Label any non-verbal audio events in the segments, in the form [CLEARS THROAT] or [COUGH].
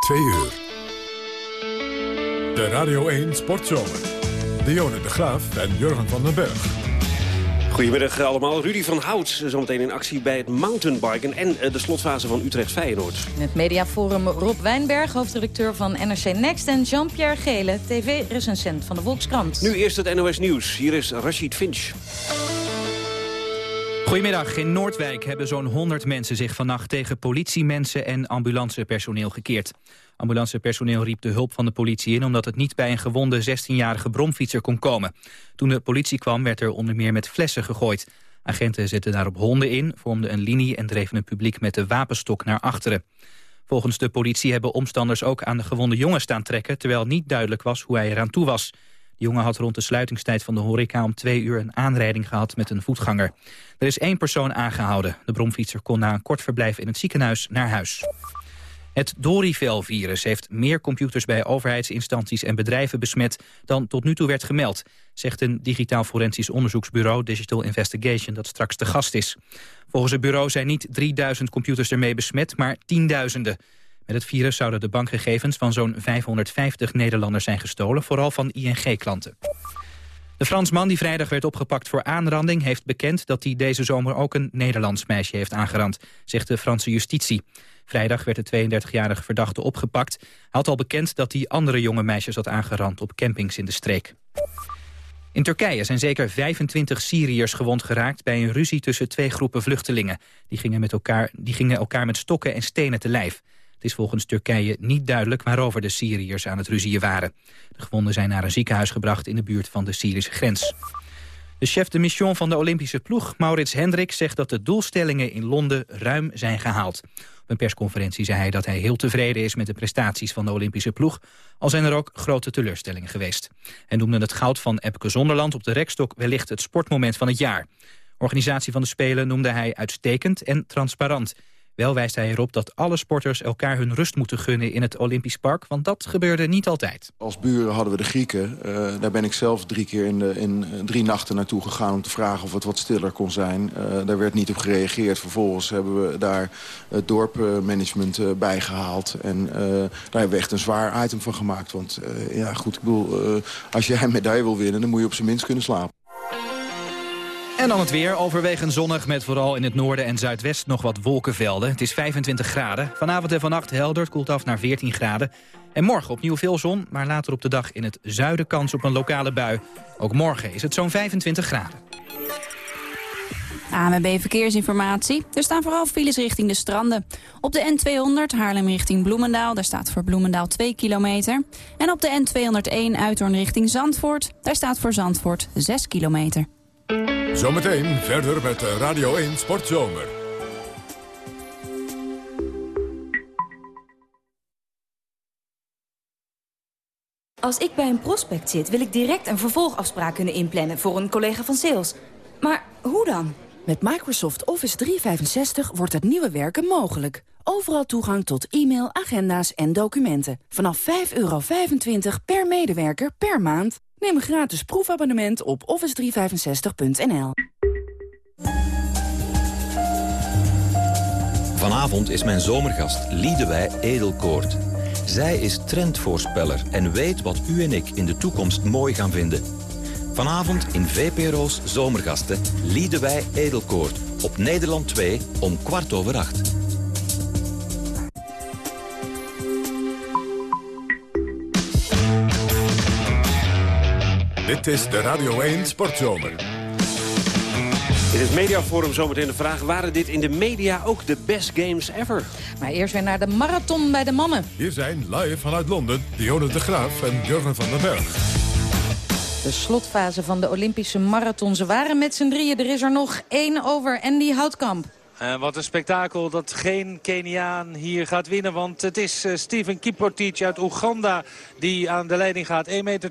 2 uur. De Radio 1 Sportzomer. Dionne de Graaf en Jurgen van den Berg. Goedemiddag allemaal. Rudy van Hout zometeen in actie bij het mountainbiken... en eh, de slotfase van Utrecht Feyenoord. Het mediaforum Rob Wijnberg, hoofdredacteur van NRC Next... en Jean-Pierre Gele, tv-recensent van de Volkskrant. Nu eerst het NOS Nieuws. Hier is Rashid Finch. Goedemiddag. In Noordwijk hebben zo'n 100 mensen zich vannacht tegen politiemensen en ambulancepersoneel gekeerd. Ambulancepersoneel riep de hulp van de politie in omdat het niet bij een gewonde 16-jarige bromfietser kon komen. Toen de politie kwam werd er onder meer met flessen gegooid. Agenten zetten daarop honden in, vormden een linie en dreven het publiek met de wapenstok naar achteren. Volgens de politie hebben omstanders ook aan de gewonde jongen staan trekken, terwijl niet duidelijk was hoe hij eraan toe was. Jongen had rond de sluitingstijd van de horeca om twee uur een aanrijding gehad met een voetganger. Er is één persoon aangehouden. De bromfietser kon na een kort verblijf in het ziekenhuis naar huis. Het Dorivel-virus heeft meer computers bij overheidsinstanties en bedrijven besmet dan tot nu toe werd gemeld, zegt een digitaal forensisch onderzoeksbureau Digital Investigation dat straks te gast is. Volgens het bureau zijn niet 3000 computers ermee besmet, maar tienduizenden. Met het virus zouden de bankgegevens van zo'n 550 Nederlanders zijn gestolen, vooral van ING-klanten. De Fransman die vrijdag werd opgepakt voor aanranding... heeft bekend dat hij deze zomer ook een Nederlands meisje heeft aangerand... zegt de Franse justitie. Vrijdag werd de 32-jarige verdachte opgepakt. Hij had al bekend dat hij andere jonge meisjes had aangerand... op campings in de streek. In Turkije zijn zeker 25 Syriërs gewond geraakt... bij een ruzie tussen twee groepen vluchtelingen. Die gingen, met elkaar, die gingen elkaar met stokken en stenen te lijf. Het is volgens Turkije niet duidelijk waarover de Syriërs aan het ruzieën waren. De gewonden zijn naar een ziekenhuis gebracht in de buurt van de Syrische grens. De chef de mission van de Olympische ploeg, Maurits Hendrik, zegt dat de doelstellingen in Londen ruim zijn gehaald. Op een persconferentie zei hij dat hij heel tevreden is met de prestaties van de Olympische ploeg, al zijn er ook grote teleurstellingen geweest. Hij noemde het goud van Epke Zonderland op de rekstok wellicht het sportmoment van het jaar. Organisatie van de Spelen noemde hij uitstekend en transparant. Wel wijst hij erop dat alle sporters elkaar hun rust moeten gunnen in het Olympisch Park, want dat gebeurde niet altijd. Als buren hadden we de Grieken. Uh, daar ben ik zelf drie keer in, in uh, drie nachten naartoe gegaan om te vragen of het wat stiller kon zijn. Uh, daar werd niet op gereageerd. Vervolgens hebben we daar het dorpmanagement bijgehaald. En daar hebben we echt een zwaar item van gemaakt. Want ja, goed, ik bedoel, als jij een medaille wil winnen, dan moet je op zijn minst kunnen slapen. En dan het weer, overwegend zonnig met vooral in het noorden en zuidwest nog wat wolkenvelden. Het is 25 graden. Vanavond en vannacht helder, koelt af naar 14 graden. En morgen opnieuw veel zon, maar later op de dag in het zuiden kans op een lokale bui. Ook morgen is het zo'n 25 graden. AMB Verkeersinformatie. Er staan vooral files richting de stranden. Op de N200 Haarlem richting Bloemendaal. Daar staat voor Bloemendaal 2 kilometer. En op de N201 Uithoorn richting Zandvoort. Daar staat voor Zandvoort 6 kilometer. Zometeen verder met Radio 1 Sportzomer. Als ik bij een prospect zit, wil ik direct een vervolgafspraak kunnen inplannen voor een collega van sales. Maar hoe dan? Met Microsoft Office 365 wordt het nieuwe werken mogelijk. Overal toegang tot e-mail, agenda's en documenten. Vanaf 5,25 per medewerker per maand. Neem een gratis proefabonnement op office365.nl. Vanavond is mijn zomergast Liedewij Edelkoort. Zij is trendvoorspeller en weet wat u en ik in de toekomst mooi gaan vinden. Vanavond in VPRO's Zomergasten Liedewij Edelkoort. Op Nederland 2 om kwart over acht. Dit is de Radio 1 Sportzomer. In het mediaforum zometeen de vraag... waren dit in de media ook de best games ever? Maar eerst weer naar de marathon bij de mannen. Hier zijn live vanuit Londen Dionne de Graaf en Jurgen van den Berg. De slotfase van de Olympische marathon. Ze waren met z'n drieën. Er is er nog één over. Andy Houtkamp. Uh, wat een spektakel dat geen Keniaan hier gaat winnen. Want het is uh, Steven Kiprotich uit Oeganda die aan de leiding gaat. 1,72 meter,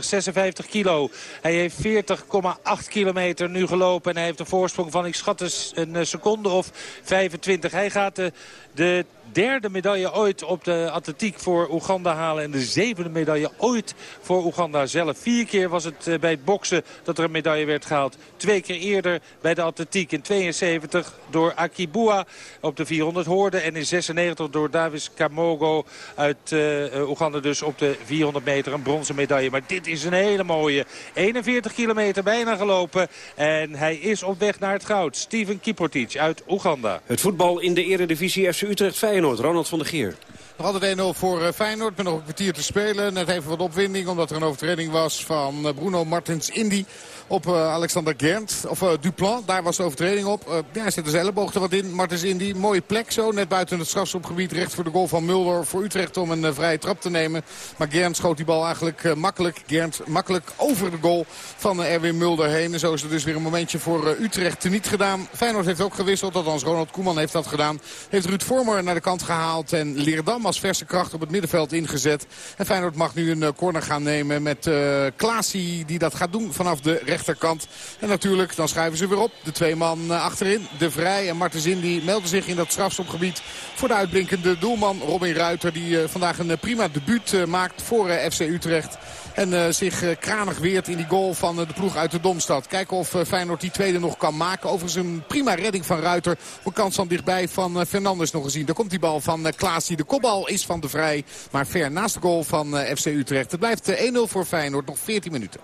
56 kilo. Hij heeft 40,8 kilometer nu gelopen. En hij heeft een voorsprong van, ik schat eens, een seconde of 25. Hij gaat de, de derde medaille ooit op de atletiek voor Oeganda halen. En de zevende medaille ooit voor Oeganda zelf. Vier keer was het bij het boksen dat er een medaille werd gehaald. Twee keer eerder bij de atletiek in 72 door Akibua op de 400 hoorden. En in 96 door Davis Kamogo uit uh, Oeganda dus op de 400 meter een bronzen medaille. Maar dit is een hele mooie. 41 kilometer bijna gelopen. En hij is op weg naar het goud. Steven Kiportic uit Oeganda. Het voetbal in de eredivisie FC Utrecht. Ronald van der Geer. Nog altijd 1-0 voor eh, Feyenoord met nog een kwartier te spelen. Net even wat opwinding omdat er een overtreding was van Bruno Martins Indy op uh, Alexander Gernt. Of uh, Duplan, daar was de overtreding op. Ja, hij zet zijn elleboog er wat in. Martens Indy, mooie plek zo. Net buiten het strafschopgebied, recht voor de goal van Mulder. Voor Utrecht om een vrije trap te nemen. Maar Gernt schoot die bal eigenlijk makkelijk. Gernt makkelijk over de goal van Erwin Mulder heen. En zo is er dus weer een momentje voor Utrecht niet gedaan. Feyenoord heeft ook gewisseld, althans Ronald Koeman heeft dat gedaan. Heeft Ruud Vormer naar de kant gehaald. En Leerdam als verse kracht op het middenveld ingezet. En Feyenoord mag nu een corner gaan nemen met uh, Klaasie die dat gaat doen vanaf de rechterkant. En natuurlijk, dan schuiven ze weer op. De twee man eh, achterin, De Vrij en Martens Indy melden zich in dat strafstopgebied voor de uitblinkende doelman Robin Ruiter. Die eh, vandaag een prima debuut maakt voor FC Utrecht. En zich kranig weert in die goal van de ploeg uit de Domstad. Kijken of Feyenoord die tweede nog kan maken. Overigens een prima redding van Ruiter. Een kans van dichtbij van Fernandes nog gezien. Daar komt die bal van Klaas. Die de kopbal is van de Vrij. Maar ver naast de goal van FC Utrecht. Het blijft 1-0 voor Feyenoord. Nog 14 minuten.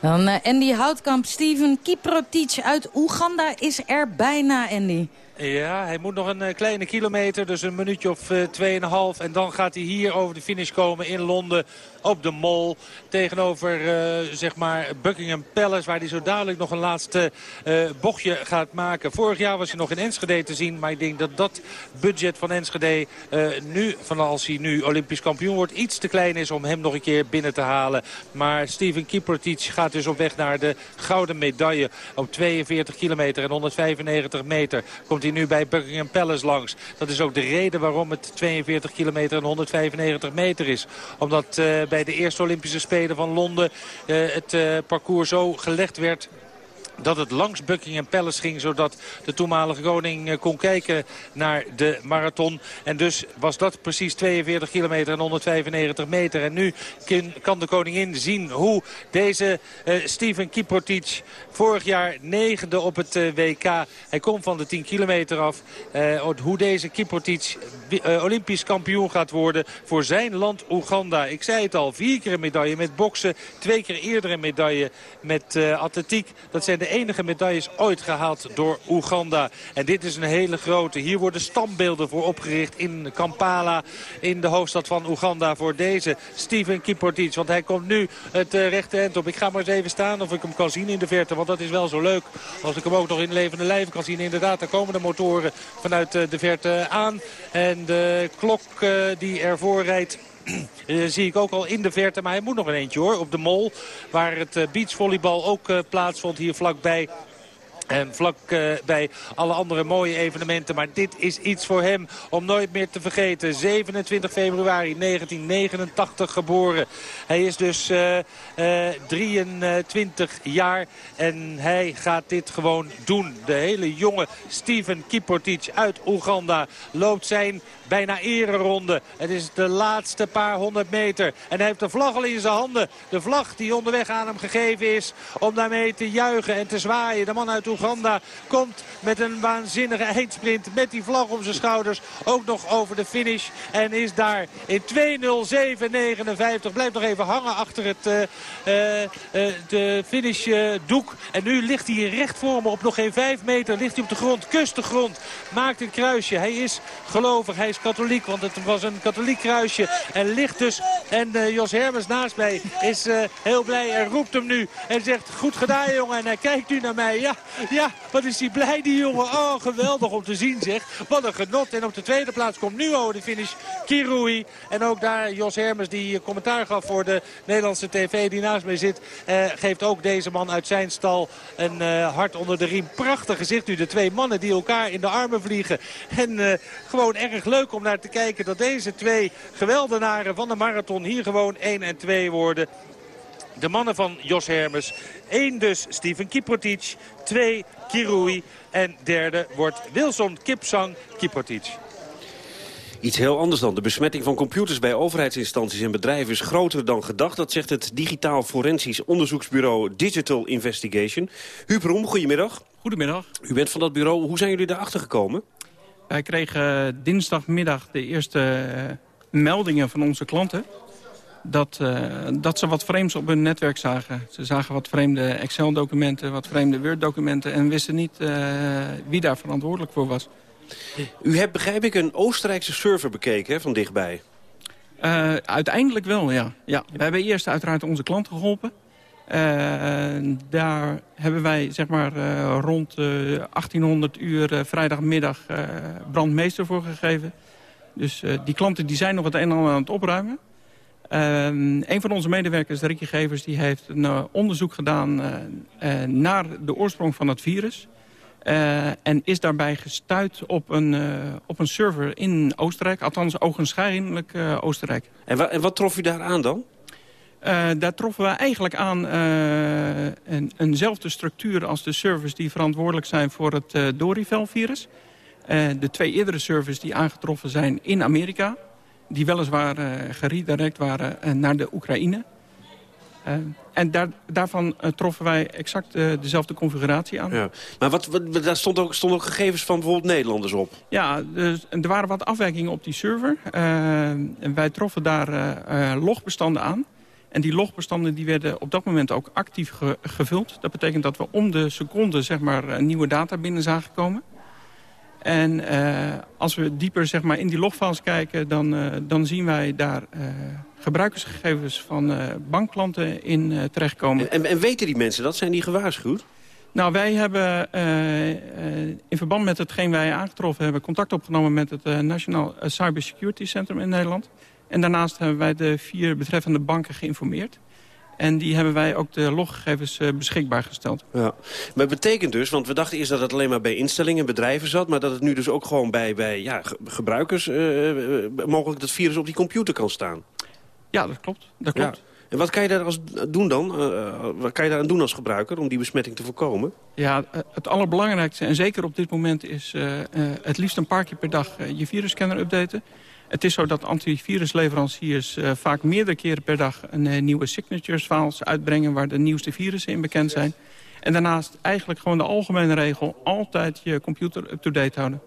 Dan Andy Houtkamp, Steven Kiprotic uit Oeganda is er bijna, Andy. Ja, hij moet nog een uh, kleine kilometer, dus een minuutje of uh, 2,5. En dan gaat hij hier over de finish komen in Londen op de Mol. Tegenover uh, zeg maar Buckingham Palace, waar hij zo dadelijk nog een laatste bochtje gaat maken. Vorig jaar was hij nog in Enschede te zien, maar ik denk dat dat budget van Enschede nu, van als hij nu Olympisch kampioen wordt, iets te klein is om hem nog een keer binnen te halen. Maar Steven Kiprotic gaat dus op weg naar de gouden medaille op 42 kilometer en 195 meter. Komt hij nu bij Buckingham Palace langs. Dat is ook de reden waarom het 42 kilometer en 195 meter is. Omdat uh, bij de eerste Olympische Spelen van Londen uh, het uh, parcours zo gelegd werd dat het langs Buckingham Palace ging... zodat de toenmalige koning eh, kon kijken naar de marathon. En dus was dat precies 42 kilometer en 195 meter. En nu kan de koningin zien hoe deze uh, Steven Kiprotic... vorig jaar negende op het uh, WK. Hij komt van de 10 kilometer af. Hoe deze Kiprotic olympisch kampioen gaat worden voor zijn land Oeganda. Ik zei het al, vier keer een medaille met boksen. Twee keer eerder medaille met atletiek. Dat zijn de enige medailles ooit gehaald door Oeganda. En dit is een hele grote. Hier worden standbeelden voor opgericht in Kampala, in de hoofdstad van Oeganda, voor deze Steven Kiportic. Want hij komt nu het uh, rechte eind op. Ik ga maar eens even staan of ik hem kan zien in de verte, want dat is wel zo leuk. Als ik hem ook nog in levende lijven kan zien. Inderdaad, daar komen de motoren vanuit uh, de verte aan. En de klok uh, die ervoor rijdt [CLEARS THROAT] zie ik ook al in de verte. Maar hij moet nog een eentje hoor. Op de mol. Waar het uh, beachvolleybal ook uh, plaatsvond hier vlakbij. En vlak bij alle andere mooie evenementen. Maar dit is iets voor hem om nooit meer te vergeten. 27 februari 1989 geboren. Hij is dus uh, uh, 23 jaar. En hij gaat dit gewoon doen. De hele jonge Steven Kiportic uit Oeganda loopt zijn bijna ereronde. Het is de laatste paar honderd meter. En hij heeft de vlag al in zijn handen. De vlag die onderweg aan hem gegeven is om daarmee te juichen en te zwaaien. De man uit Oeganda komt met een waanzinnige eindsprint met die vlag om zijn schouders. Ook nog over de finish en is daar in 2.07.59. Blijft nog even hangen achter het uh, uh, de finishdoek. en nu ligt hij recht voor me op nog geen 5 meter. Ligt hij op de grond, kust de grond. Maakt een kruisje. Hij is gelovig, hij is katholiek. Want het was een katholiek kruisje. En ligt dus. En uh, Jos Hermes naast mij is uh, heel blij en roept hem nu. En zegt goed gedaan jongen. En hij kijkt nu naar mij. Ja, ja, wat is hij blij die jongen. Oh, geweldig om te zien zeg. Wat een genot. En op de tweede plaats komt nu over de finish Kirui. En ook daar Jos Hermes die commentaar gaf voor de Nederlandse tv die naast mij zit. Uh, geeft ook deze man uit zijn stal een hart onder de riem. Prachtig gezicht nu. De twee mannen die elkaar in de armen vliegen. En gewoon erg leuk om naar te kijken dat deze twee geweldenaren van de marathon hier gewoon 1 en 2 worden. De mannen van Jos Hermes. 1 dus Steven Kiprotic. 2 Kirui. En derde wordt Wilson Kipsang Kiprotic. Iets heel anders dan. De besmetting van computers bij overheidsinstanties en bedrijven is groter dan gedacht. Dat zegt het digitaal forensisch onderzoeksbureau Digital Investigation. Huub Roem, goedemiddag. Goedemiddag. U bent van dat bureau. Hoe zijn jullie daarachter gekomen? Wij kregen dinsdagmiddag de eerste eh, meldingen van onze klanten... Dat, uh, dat ze wat vreemds op hun netwerk zagen. Ze zagen wat vreemde Excel-documenten, wat vreemde Word-documenten... en wisten niet wie daar verantwoordelijk voor was. U hebt, begrijp ik, een Oostenrijkse server bekeken van dichtbij. Uh, uiteindelijk wel, ja. ja. We hebben eerst uiteraard onze klanten geholpen. Uh, daar hebben wij zeg maar, uh, rond 1800 uur vrijdagmiddag brandmeester voor gegeven. Dus die klanten die zijn nog het een en ander aan het opruimen. een van onze medewerkers, Ricky Gevers, die heeft een onderzoek gedaan naar de oorsprong van het virus. Uh, en is daarbij gestuurd op een, uh, op een server in Oostenrijk. Althans, ogenschijnlijk uh, Oostenrijk. En, en, wat trof u daar aan dan? Daar troffen we eigenlijk aan een, eenzelfde structuur als de servers... die verantwoordelijk zijn voor het Dorivel-virus. de twee eerdere servers die aangetroffen zijn in Amerika... die weliswaar geredirect waren naar de Oekraïne... Uh, en daar, daarvan uh, troffen wij exact uh, dezelfde configuratie aan. Ja. Maar wat, wat, daar stonden ook, stond ook gegevens van bijvoorbeeld Nederlanders op? Ja, dus, er waren wat afwijkingen op die server. en wij troffen daar logbestanden aan. En die logbestanden die werden op dat moment ook actief ge gevuld. Dat betekent dat we om de seconde zeg maar, nieuwe data binnen zagen komen. En uh, als we dieper zeg maar, in die logfiles kijken, dan, uh, dan zien wij daar uh, gebruikersgegevens van bankklanten in terechtkomen. En, en, weten die mensen dat? Zijn die gewaarschuwd? Nou, wij hebben in verband met hetgeen wij aangetroffen hebben... contact opgenomen met het Nationaal Cybersecurity Centrum in Nederland. En daarnaast hebben wij de vier betreffende banken geïnformeerd. En die hebben wij ook de loggegevens uh, beschikbaar gesteld. Ja. Maar het betekent dus, want we dachten eerst dat het alleen maar bij instellingen en bedrijven zat... maar dat het nu dus ook gewoon bij, bij ja, gebruikers uh, mogelijk dat virus op die computer kan staan. Ja, dat klopt. Dat klopt. Ja. En wat kan je daar als doen dan? wat kan je daar aan doen als gebruiker om die besmetting te voorkomen? Ja, het allerbelangrijkste, en zeker op dit moment, is het liefst een paar keer per dag je virusscanner updaten. Het is zo dat antivirusleveranciers uh, vaak meerdere keren per dag... een uh, nieuwe signatures files uitbrengen waar de nieuwste virussen in bekend zijn. En daarnaast eigenlijk gewoon de algemene regel... altijd je computer up-to-date houden.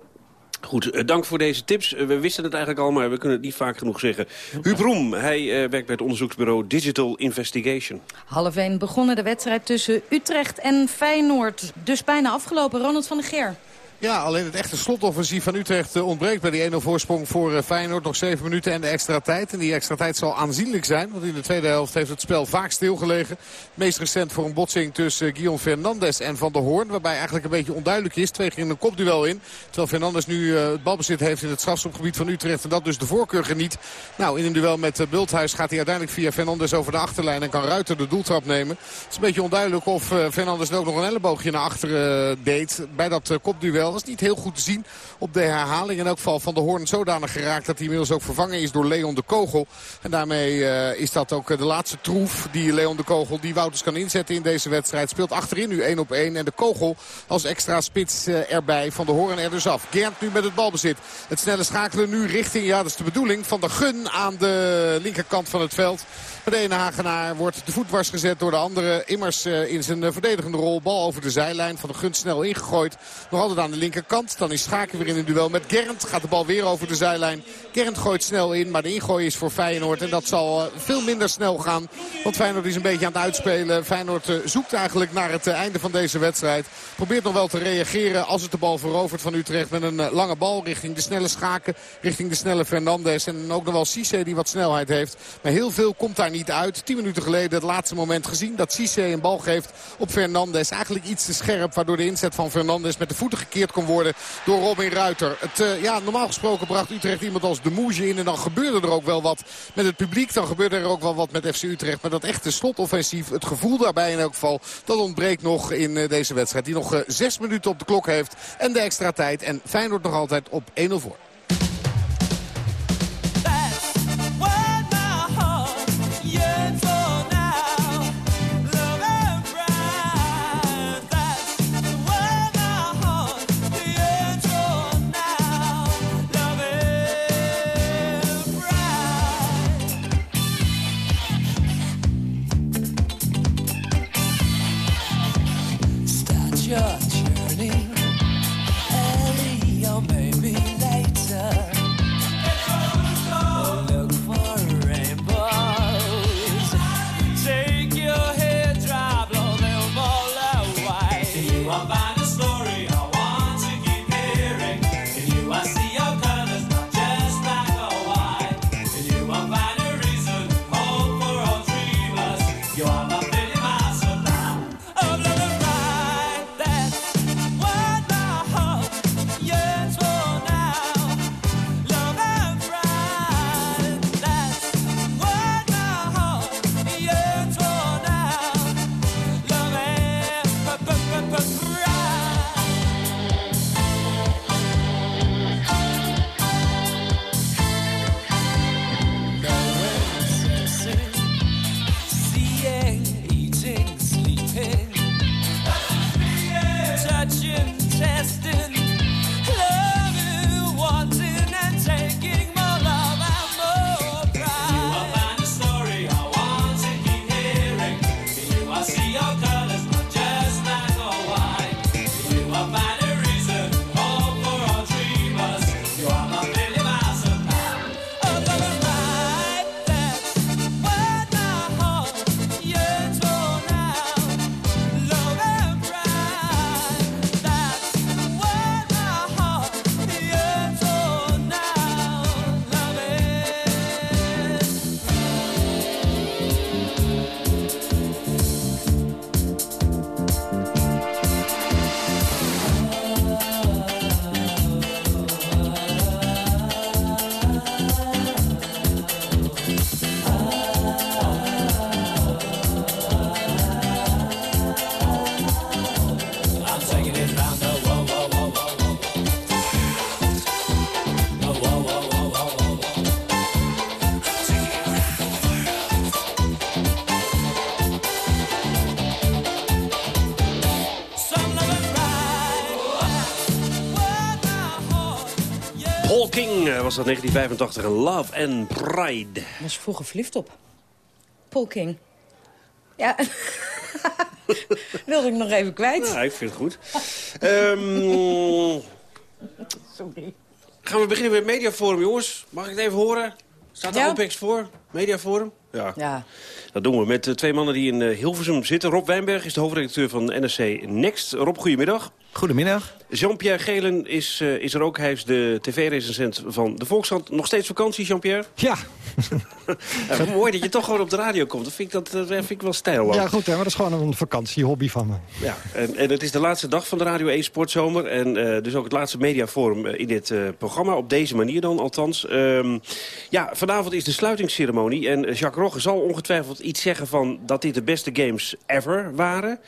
Goed, uh, dank voor deze tips. we wisten het eigenlijk al, maar we kunnen het niet vaak genoeg zeggen. Huub Roem, hij werkt bij het onderzoeksbureau Digital Investigation. Half 1 begonnen de wedstrijd tussen Utrecht en Feyenoord. Dus bijna afgelopen. Ronald van der Geer. Ja, alleen het echte slotoffensief van Utrecht eh, ontbreekt bij die 1-0 voorsprong voor eh, Feyenoord. Nog 7 minuten en de extra tijd. En die extra tijd zal aanzienlijk zijn. Want in de tweede helft heeft het spel vaak stilgelegen. Meest recent voor een botsing tussen Guillaume Fernandes en Van der Hoorn. Waarbij eigenlijk een beetje onduidelijk is. Twee gingen een kopduel in. Terwijl Fernandes nu het balbezit heeft in het strafschopgebied van Utrecht. En dat dus de voorkeur geniet. Nou, in een duel met Bulthuis gaat hij uiteindelijk via Fernandes over de achterlijn. En kan Ruiter de doeltrap nemen. Het is een beetje onduidelijk of Fernandes ook nog een elleboogje naar achteren deed. Bij dat kopduel. Dat is niet heel goed te zien op de herhaling. In elk geval van de Hoorn zodanig geraakt dat hij inmiddels ook vervangen is door Leon de Kogel. En daarmee uh, is dat ook de laatste troef die Leon de Kogel, die Wouters kan inzetten in deze wedstrijd. Speelt achterin nu 1 op 1 en de Kogel als extra spits uh, erbij. Van de Hoorn er dus af. Gernt nu met het balbezit. Het snelle schakelen nu richting, ja dat is de bedoeling, van de Gun aan de linkerkant van het veld. De ene Hagenaar wordt de voet dwars gezet door de andere. Immers in zijn verdedigende rol. Bal over de zijlijn. Van de Gun snel ingegooid. Nog altijd aan de linkerkant. Dan is Schaken weer in een duel met Gernd. Gaat de bal weer over de zijlijn. Gernd gooit snel in. Maar de ingooi is voor Feyenoord. En dat zal uh, veel minder snel gaan. Want Feyenoord is een beetje aan het uitspelen. Feyenoord uh, zoekt eigenlijk naar het einde van deze wedstrijd. Probeert nog wel te reageren als het de bal verovert van Utrecht. Met een lange bal richting de snelle Schaken. Richting de snelle Fernandes. En ook nog wel Cisse die wat snelheid heeft. Maar heel veel komt daar niet niet uit. 10 minuten geleden het laatste moment gezien dat Cisse een bal geeft op Fernandes. Eigenlijk iets te scherp waardoor de inzet van Fernandes met de voeten gekeerd kon worden door Robin Ruiter. Het, uh, ja, normaal gesproken bracht Utrecht iemand als de Moege in en dan gebeurde er ook wel wat met het publiek. Dan gebeurde er ook wel wat met FC Utrecht. Maar dat echte slotoffensief, het gevoel daarbij in elk geval, dat ontbreekt nog in uh, deze wedstrijd. Die nog uh, zes minuten op de klok heeft en de extra tijd. En Feyenoord nog altijd op 1-0 voor. Dat 1985 en Love and Pride. was vroeger verliefd op. Paul King. Ja, [LAUGHS] wilde ik nog even kwijt. Ja, ik vind het goed. Ehm, [LAUGHS] Sorry. gaan we beginnen met Mediaforum, jongens? Mag ik het even horen? Staat de Ja. OPEX voor? Mediaforum? Ja. Ja. Dat doen we met eh, twee mannen die in eh, Hilversum zitten. Rob Wijnberg is de hoofdredacteur van NRC Next. Rob, goedemiddag. Goedemiddag. Jean-Pierre Gelen is, eh, is er ook. Hij is de tv-recensent van de Volkskrant. Nog steeds vakantie, Jean-Pierre? [LAUGHS] Ja. [LAUGHS] Ja, mooi dat je toch gewoon op de radio komt. Dat vind ik, dat, dat vind ik wel stijl. Ja, goed, hè, maar dat is gewoon een vakantiehobby van me. Ja, en, en het is de laatste dag van de Radio 1 Sportzomer. En eh, dus ook het laatste mediaforum eh, in dit programma. Op deze manier dan althans. Ehm, ja, vanavond is de sluitingsceremonie. En Jacques Rogge zal ongetwijfeld iets zeggen van dat dit de beste games ever waren.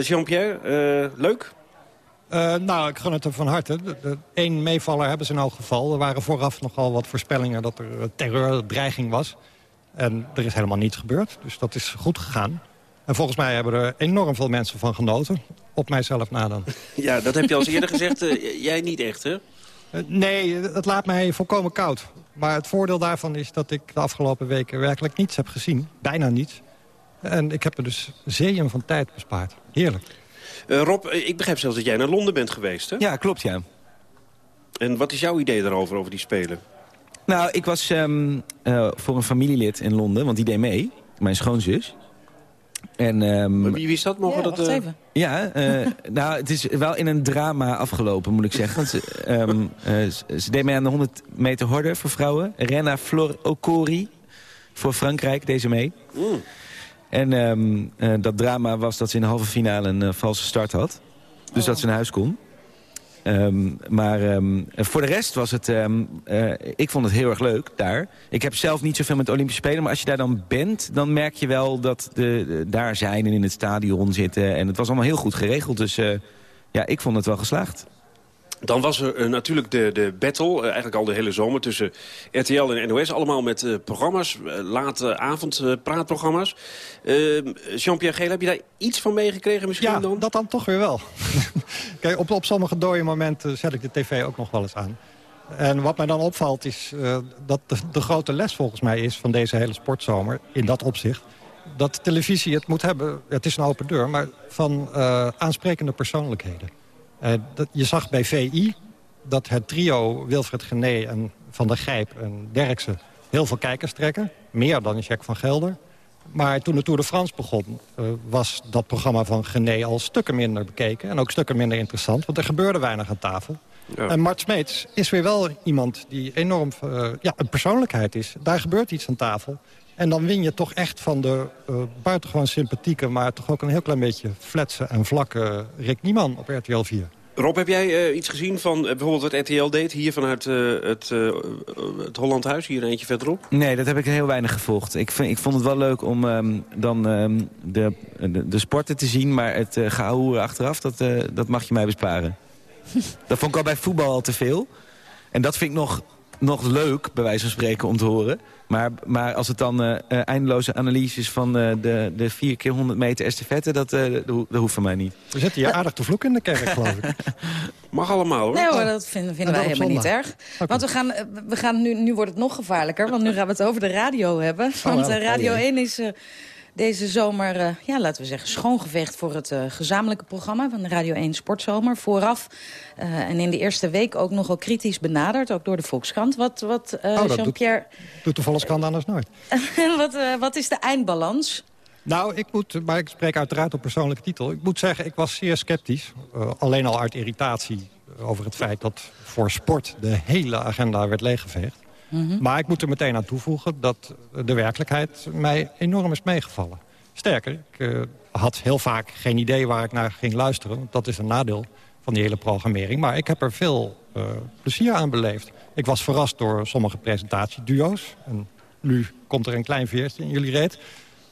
Jean-Pierre, leuk? Eh, nou, ik gun het hem van harte. Één meevaller hebben ze in elk geval. Er waren vooraf nogal wat voorspellingen dat er eh, terreur, dreiging was. En er is helemaal niets gebeurd. Dus dat is goed gegaan. En volgens mij hebben er enorm veel mensen van genoten. Op mijzelf na dan. [LAUGHS] Ja, dat heb je al eerder gezegd. Eh, jij niet echt, hè? Nee, het laat mij volkomen koud. Maar het voordeel daarvan is dat ik de afgelopen weken werkelijk niets heb gezien. Bijna niets. En ik heb er dus zeeën van tijd bespaard. Heerlijk. Eh, Rob, eh, ik begrijp zelfs dat jij naar Londen bent geweest, hè? Ja, klopt, ja. En wat is jouw idee daarover, over die Spelen? Nou, ik was ehm, eh, voor een familielid in Londen, want die deed mee. Mijn schoonzus. En, ehm, Wie, wie is dat? Mogen Ja, dat, wacht eh, even. Ja, eh, [LAUGHS] nou, het is wel in een drama afgelopen, moet ik zeggen. Want ze, ehm, eh, ze- ze deed mee aan de 100 meter horde voor vrouwen. Renna Flor Okori voor Frankrijk, deze mee. Mm. En ehm, eh, dat drama was dat ze in de halve finale een eh, valse start had. Dus dat ze naar huis kon. Ehm, maar ehm, voor de rest was het... eh, ik vond het heel erg leuk daar. Ik heb zelf niet zoveel met Olympische Spelen... maar als je daar dan bent, dan merk je wel dat de, de- daar zijn... en in het stadion zitten. En het was allemaal heel goed geregeld. Dus ja, ik vond het wel geslaagd. Dan was er eh, natuurlijk de, de battle, eh, eigenlijk al de hele zomer... tussen RTL en NOS, allemaal met eh, programma's, late avond praatprogramma's. Eh, Jean-Pierre Geel, heb je daar iets van meegekregen misschien Ja, dan? dat dan toch weer wel. [LAUGHS] Kijk, op, op sommige dode momenten zet ik de tv ook nog wel eens aan. En wat mij dan opvalt is dat de, de grote les volgens mij is... van deze hele sportzomer, in dat opzicht... dat televisie het moet hebben, het is een open deur... maar van aansprekende persoonlijkheden. Eh, dat, je zag bij VI dat het trio Wilfred Gené en Van der Gijp en Derksen... heel veel kijkers trekken, meer dan Jack van Gelder... Maar toen de Tour de France begon, eh, was dat programma van Gené al stukken minder bekeken. En ook stukken minder interessant, want er gebeurde weinig aan tafel. Ja. En Mart Smeets is weer wel iemand die enorm eh, ja, een persoonlijkheid is. Daar gebeurt iets aan tafel. En dan win je toch echt van de eh, buitengewoon sympathieke... maar toch ook een heel klein beetje fletse en vlakke Rick Nieman op RTL 4. Rob, heb jij eh, iets gezien van eh, bijvoorbeeld wat RTL deed... hier vanuit eh, het, eh, het Holland Huis, hier eentje verderop? Nee, dat heb ik heel weinig gevolgd. Ik, vind, ik vond het wel leuk om ehm, dan ehm, de, de, de sporten te zien... maar het uh, gehouden achteraf, dat, uh, dat mag je mij besparen. [LAUGHS] dat vond ik al bij voetbal al te veel. En dat vind ik nog, nog leuk, bij wijze van spreken, om te horen. Maar, maar als het dan uh, uh, eindeloze analyses van uh, de, de 4 keer 100 meter estafette... Dat, dat, dat hoeft van mij niet. We zitten hier aardig te vloeken in de kerk, geloof ik. [LAUGHS] Mag allemaal, hoor. Nee hoor, dat vinden, vinden wij helemaal niet erg. Okay. Want we gaan, we gaan nu, nu wordt het nog gevaarlijker. Want nu gaan we het over de radio hebben. Want oh, Radio 1 is deze zomer, uh, ja, laten we zeggen, schoongeveegd voor het uh, gezamenlijke programma van de Radio 1 Sportzomer. Vooraf uh, en in de eerste week ook nogal kritisch benaderd, ook door de Volkskrant. Wat, wat oh, Jean-Pierre... Doet, doet de Volkskrant anders nooit. [LAUGHS] wat, wat is de eindbalans? Nou, ik moet, maar ik spreek uiteraard op persoonlijke titel. Ik moet zeggen, ik was zeer sceptisch. alleen al uit irritatie over het feit dat voor sport de hele agenda werd leeggeveegd. -hmm. Maar ik moet er meteen aan toevoegen dat de werkelijkheid mij enorm is meegevallen. Sterker, ik uh, had heel vaak geen idee waar ik naar ging luisteren. Want dat is een nadeel van die hele programmering. Maar ik heb er veel uh, plezier aan beleefd. Ik was verrast door sommige presentatieduo's. En nu komt er een klein veertje in jullie reet.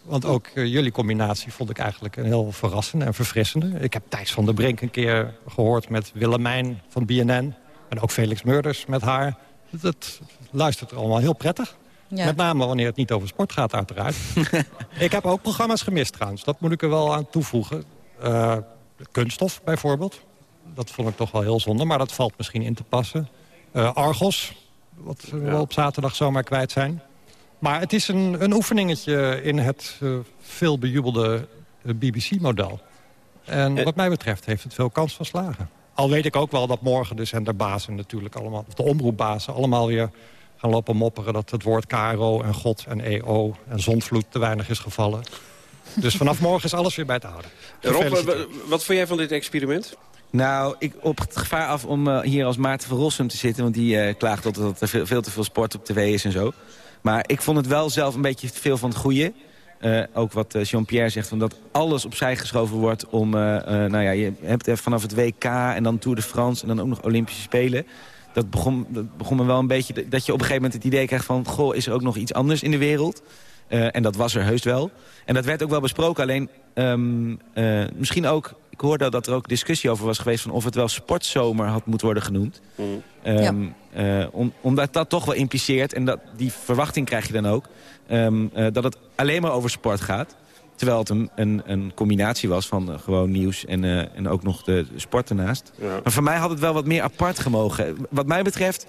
Want ook uh, jullie combinatie vond ik eigenlijk een heel verrassende en verfrissende. Ik heb Thijs van der Brink een keer gehoord met Willemijn van BNN. En ook Felix Meurders met haar. Dat luistert er allemaal heel prettig. Ja. Met name wanneer het niet over sport gaat, uiteraard. [LAUGHS] ik heb ook programma's gemist trouwens. Dat moet ik er wel aan toevoegen. Uh, kunststof bijvoorbeeld. Dat vond ik toch wel heel zonde, maar dat valt misschien in te passen. Argos, wat we op zaterdag zomaar kwijt zijn. Maar het is een, een oefeningetje in het uh, veel bejubelde BBC-model. En wat mij betreft heeft het veel kans van slagen. Al weet ik ook wel dat morgen de zenderbazen natuurlijk allemaal... of de omroepbazen allemaal weer gaan lopen mopperen... dat het woord KRO en God en EO en zondvloed te weinig is gevallen. Dus vanaf morgen is alles weer bij te houden. Rob, wat vond jij van dit experiment? Nou, ik op het gevaar af om uh, hier als Maarten van Rossum te zitten... want die uh, klaagt dat er veel, veel, te veel sport op tv is en zo. Maar ik vond het wel zelf een beetje veel van het goede. Uh, ook wat Jean-Pierre zegt, van dat alles opzij geschoven wordt om... nou ja, je hebt vanaf het WK en dan Tour de France en dan ook nog Olympische Spelen dat begon, dat begon me wel een beetje... dat je op een gegeven moment het idee krijgt van... goh, is er ook nog iets anders in de wereld? Uh, en dat was er heus wel. En dat werd ook wel besproken, alleen um, uh, misschien ook... ik hoorde dat er ook discussie over was geweest... van of het wel sportzomer had moeten worden genoemd. Mm. Um, ja. uh, om, omdat dat toch wel impliceert, en dat, die verwachting krijg je dan ook... Um, dat het alleen maar over sport gaat. Terwijl het een, een, een combinatie was van uh, gewoon nieuws en, uh, en ook nog de, de sport ernaast. Ja. Maar voor mij had het wel wat meer apart gemogen. Wat mij betreft,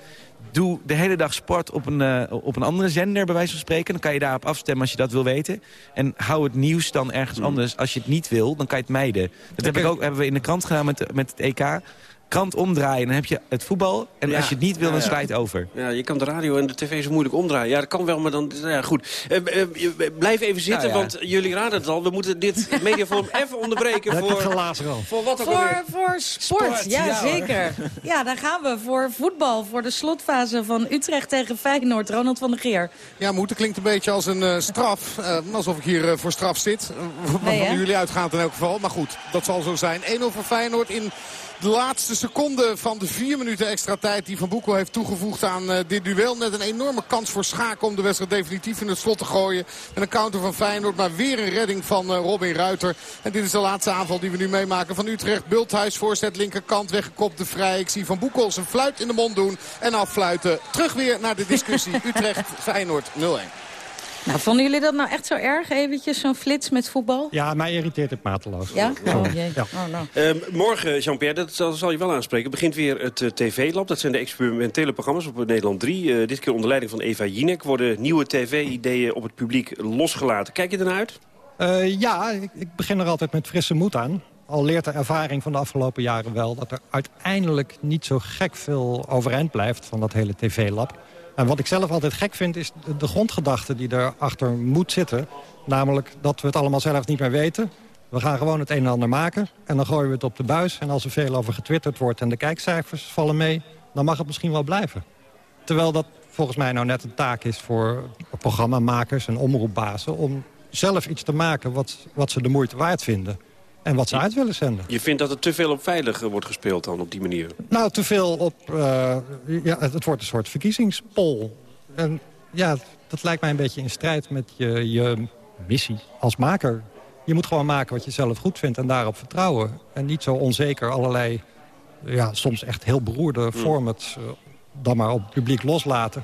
doe de hele dag sport op een, uh, op een andere zender, bij wijze van spreken. Dan kan je daarop afstemmen als je dat wil weten. En hou het nieuws dan ergens mm. anders. Als je het niet wil, dan kan je het mijden. Dat heb ik ook, hebben we in de krant gedaan met, met het EK krant omdraaien. Dan heb je het voetbal. En als je het niet wil, dan slijt over. Ja, je kan de radio en de tv zo moeilijk omdraaien. Ja, dat kan wel, maar dan... Ja, goed. Uh, uh, blijf even zitten, want jullie raden het al. We moeten dit [LAUGHS] mediaforum even onderbreken voor... Voor wat ook voor, voor sport, sport ja, ja zeker. [LAUGHS] Ja, daar gaan we. Voor voetbal, voor de slotfase van Utrecht tegen Feyenoord. Ronald van der Geer. Ja, moeten klinkt een beetje als een uh, straf. alsof ik hier voor straf zit. [LAUGHS] Wat nee, van jullie uitgaat in elk geval. Maar goed, dat zal zo zijn. 1-0 voor Feyenoord in de laatste seconde van de vier minuten extra tijd die Van Boekel heeft toegevoegd aan uh, dit duel. Net een enorme kans voor Schaken om de wedstrijd definitief in het slot te gooien. En een counter van Feyenoord, maar weer een redding van uh, Robin Ruiter. En dit is de laatste aanval die we nu meemaken van Utrecht. Bulthuis voorzet linkerkant weggekopt de vrij. Ik zie Van Boekel zijn fluit in de mond doen en affluiten. Terug weer naar de discussie [LAUGHS] Utrecht-Feyenoord 0-1. Nou, vonden jullie dat nou echt zo erg, eventjes, zo'n flits met voetbal? Ja, mij irriteert het mateloos. Ja? Oh, jee. Ja. Oh, nou. uh, morgen, Jean-Pierre, dat zal, zal, je wel aanspreken, begint weer het uh, TV-lab. Dat zijn de experimentele programma's op Nederland 3. Uh, eh, dit keer onder leiding van Eva Jinek worden nieuwe tv-ideeën op het publiek losgelaten. Kijk je ernaar uit? Uh, ja, ik, ik begin er altijd met frisse moed aan al leert de ervaring van de afgelopen jaren wel... dat er uiteindelijk niet zo gek veel overeind blijft van dat hele tv-lab. En wat ik zelf altijd gek vind is de grondgedachte die erachter moet zitten. Namelijk dat we het allemaal zelf niet meer weten. We gaan gewoon het een en ander maken en dan gooien we het op de buis. En als er veel over getwitterd wordt en de kijkcijfers vallen mee... dan mag het misschien wel blijven. Terwijl dat volgens mij nou net een taak is voor programmamakers en omroepbazen... om zelf iets te maken wat, wat ze de moeite waard vinden en wat ze uit willen zenden. Je vindt dat er te veel op veilig wordt gespeeld dan op die manier? Nou, te veel op... Uh, ja, het wordt een soort verkiezingspol. En ja, dat lijkt mij een beetje in strijd met je, je missie als maker. Je moet gewoon maken wat je zelf goed vindt en daarop vertrouwen. En niet zo onzeker allerlei, ja, soms echt heel beroerde hmm. formats... Uh, dan maar op het publiek loslaten.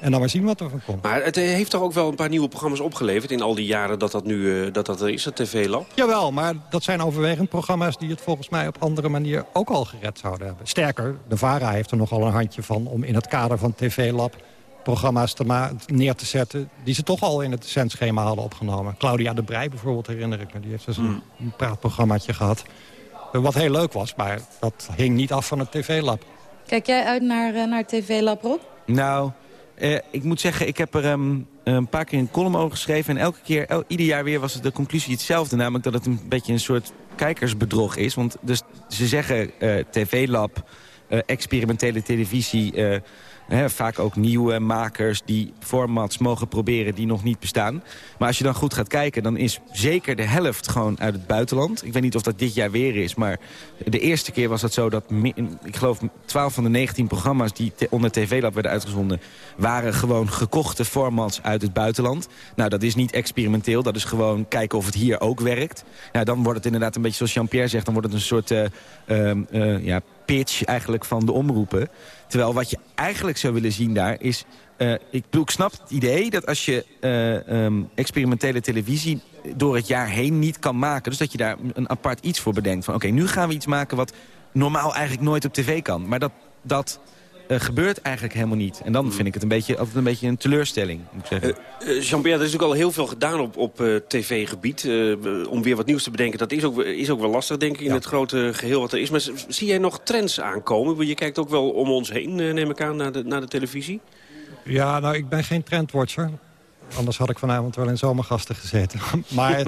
En dan maar zien wat er van komt. Maar het heeft toch ook wel een paar nieuwe programma's opgeleverd... in al die jaren dat dat nu uh, dat dat er is, het TV-lab? Jawel, maar dat zijn overwegend programma's... die het volgens mij op andere manier ook al gered zouden hebben. Sterker, de VARA heeft er nogal een handje van... om in het kader van TV-lab programma's te neer te zetten... die ze toch al in het zendschema hadden opgenomen. Claudia de Brij bijvoorbeeld, herinner ik me. Die heeft dus een, hmm. een praatprogrammaatje gehad. Wat heel leuk was, maar dat hing niet af van het TV-lab. Kijk jij uit naar, naar TV-lab, Rob? Nou, uh, ik moet zeggen, ik heb er um, een paar keer een column over geschreven. En elke keer, ieder jaar weer was de conclusie hetzelfde. Namelijk dat het een beetje een soort kijkersbedrog is. Want dus, ze zeggen uh, TV-lab, uh, experimentele televisie vaak ook nieuwe makers die formats mogen proberen die nog niet bestaan. Maar als je dan goed gaat kijken, dan is zeker de helft gewoon uit het buitenland. Ik weet niet of dat dit jaar weer is, maar de eerste keer was het zo dat... ik geloof 12 van de 19 programma's die onder TV-lab werden uitgezonden... waren gewoon gekochte formats uit het buitenland. Nou, dat is niet experimenteel, dat is gewoon kijken of het hier ook werkt. Nou, dan wordt het inderdaad een beetje zoals Jean-Pierre zegt... dan wordt het een soort uh, uh, ja, pitch eigenlijk van de omroepen. Terwijl wat je eigenlijk zou willen zien daar is... Uh, ik, ik snap het idee dat als je uh, um, experimentele televisie door het jaar heen niet kan maken... dus dat je daar een apart iets voor bedenkt. Van oké, nu gaan we iets maken wat normaal eigenlijk nooit op tv kan. Maar dat, dat uh, gebeurt eigenlijk helemaal niet. En dan hmm. vind ik het een beetje, altijd een beetje een teleurstelling, moet ik zeggen. Uh, Jean-Pierre, er is natuurlijk al heel veel gedaan op, op tv-gebied. om weer wat nieuws te bedenken, dat is ook, is ook wel lastig, denk ik, in het grote geheel wat er is. Maar zie jij nog trends aankomen? Je kijkt ook wel om ons heen, neem ik aan, naar de, naar de televisie. Ja, nou, ik ben geen trendwatcher. Anders had ik vanavond wel in zomergasten gezeten. [LAUGHS] maar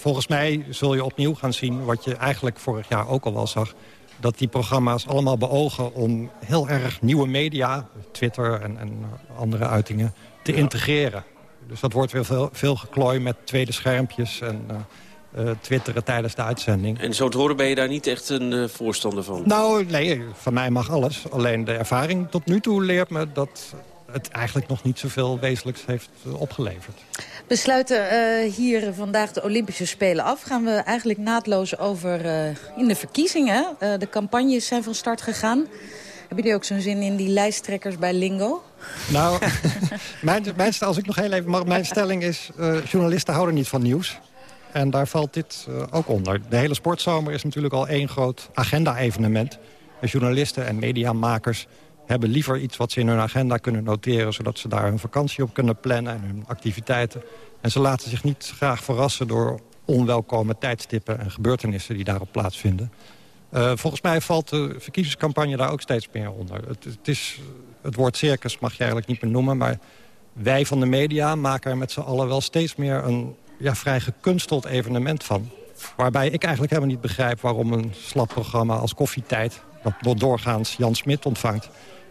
volgens mij zul je opnieuw gaan zien wat je eigenlijk vorig jaar ook al wel zag dat die programma's allemaal beogen om heel erg nieuwe media... Twitter en, en andere uitingen, te integreren. Dus dat wordt weer veel, veel geklooi met tweede schermpjes en uh, twitteren tijdens de uitzending. En zo te horen ben je daar niet echt een uh, voorstander van? Nou, nee, van mij mag alles. Alleen de ervaring tot nu toe leert me dat het eigenlijk nog niet zoveel wezenlijks heeft opgeleverd. We sluiten uh, hier vandaag de Olympische Spelen af. Gaan we eigenlijk naadloos over uh, in de verkiezingen. Uh, de campagnes zijn van start gegaan. Hebben jullie ook zo'n zin in die lijsttrekkers bij Lingo? Nou, [LAUGHS] [LAUGHS] mijn, mijn, als ik nog heel even mag, mijn stelling is... journalisten houden niet van nieuws. En daar valt dit ook onder. De hele sportzomer is natuurlijk al één groot agenda-evenement. Journalisten en mediamakers hebben liever iets wat ze in hun agenda kunnen noteren... zodat ze daar hun vakantie op kunnen plannen en hun activiteiten. En ze laten zich niet graag verrassen door onwelkome tijdstippen en gebeurtenissen die daarop plaatsvinden. Uh, volgens mij valt de verkiezingscampagne daar ook steeds meer onder. Het, het, is, het woord circus mag je eigenlijk niet meer noemen... maar wij van de media maken er met z'n allen wel steeds meer... een ja, vrij gekunsteld evenement van. Waarbij ik eigenlijk helemaal niet begrijp waarom een slap programma als Koffietijd... dat doorgaans Jan Smit ontvangt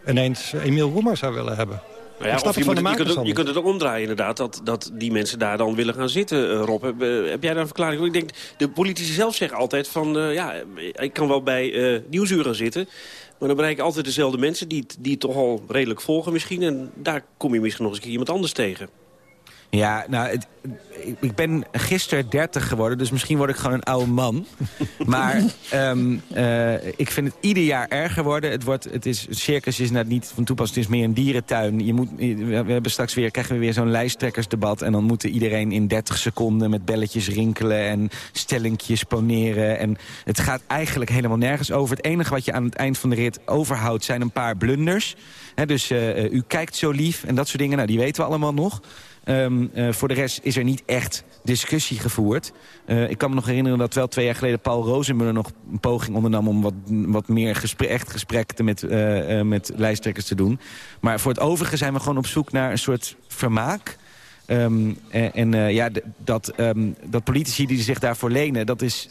ineens Emiel Roemer zou willen hebben. Nou ja, of je, moet je, kunt het, je, kunt het, ook omdraaien inderdaad, dat, dat die mensen daar dan willen gaan zitten, uh, Rob. Heb, uh, heb, jij daar een verklaring Ik denk, de politici zelf zeggen altijd van, uh, ja, ik kan wel bij Nieuwsuur gaan zitten... maar dan bereik ik altijd dezelfde mensen die, die het toch al redelijk volgen misschien... en daar kom je misschien nog eens iemand anders tegen. Ja, nou, ik ben gisteren 30 geworden, dus misschien word ik gewoon een oude man. [LAUGHS] maar um, uh, ik vind het ieder jaar erger worden. Het, wordt, het is, circus is net niet van toepassing, het is meer een dierentuin. Je moet, we hebben straks weer, krijgen we weer zo'n lijsttrekkersdebat... en dan moeten iedereen in 30 seconden met belletjes rinkelen... en stellingjes poneren. En het gaat eigenlijk helemaal nergens over. Het enige wat je aan het eind van de rit overhoudt zijn een paar blunders. dus uh, u kijkt zo lief en dat soort dingen, nou, die weten we allemaal nog... Um, uh, voor de rest is er niet echt discussie gevoerd. Uh, ik kan me nog herinneren dat wel twee jaar geleden Paul Rozenmuller nog een poging ondernam... om wat, wat meer gesprek, echt gesprekken met, uh, met lijsttrekkers te doen. Maar voor het overige zijn we gewoon op zoek naar een soort vermaak... Um, en, ja, dat, um, dat politici die zich daarvoor lenen, dat is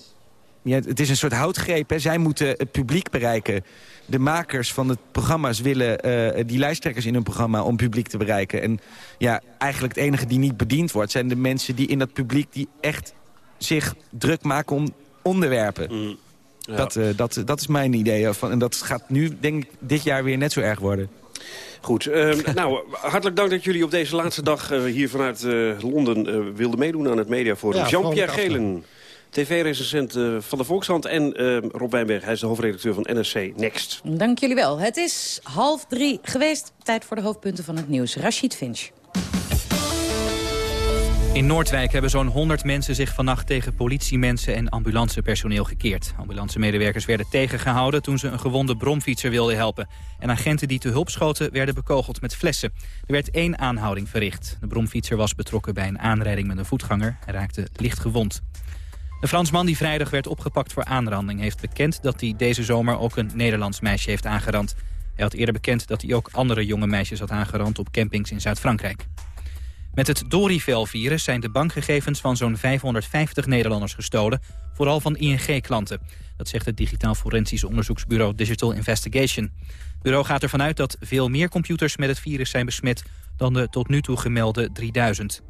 ja, het is een soort houtgreep. Hè. Zij moeten het publiek bereiken. De makers van het programma's willen uh, die lijsttrekkers in hun programma om publiek te bereiken. En ja, eigenlijk het enige die niet bediend wordt... zijn de mensen die in dat publiek die echt zich druk maken om onderwerpen. Mm, dat, uh, dat, dat is mijn idee. Van, en dat gaat nu, denk ik, dit jaar weer net zo erg worden. Goed, uh, [LAUGHS] nou, hartelijk dank dat jullie op deze laatste dag uh, hier vanuit uh, Londen wilden meedoen aan het Mediaforum. Ja, Jean-Pierre Gelen tv-recensent uh, van de Volkshand. En uh, Rob Wijnberg, hij is de hoofdredacteur van NRC Next. Dank jullie wel. Het is half drie geweest. Tijd voor de hoofdpunten van het nieuws. Rashid Finch. In Noordwijk hebben zo'n 100 mensen zich vannacht tegen politiemensen en ambulancepersoneel gekeerd. Ambulancemedewerkers werden tegengehouden toen ze een gewonde bromfietser wilden helpen. En agenten die te hulp schoten werden bekogeld met flessen. Er werd één aanhouding verricht. De bromfietser was betrokken bij een aanrijding met een voetganger en raakte licht gewond. De Fransman die vrijdag werd opgepakt voor aanranding... heeft bekend dat hij deze zomer ook een Nederlands meisje heeft aangerand. Hij had eerder bekend dat hij ook andere jonge meisjes had aangerand... op campings in Zuid-Frankrijk. Met het Dorivel-virus zijn de bankgegevens van zo'n 550 Nederlanders gestolen... vooral van ING-klanten. Dat zegt het digitaal forensisch onderzoeksbureau Digital Investigation. Het bureau gaat ervan uit dat veel meer computers met het virus zijn besmet... dan de tot nu toe gemelde 3000.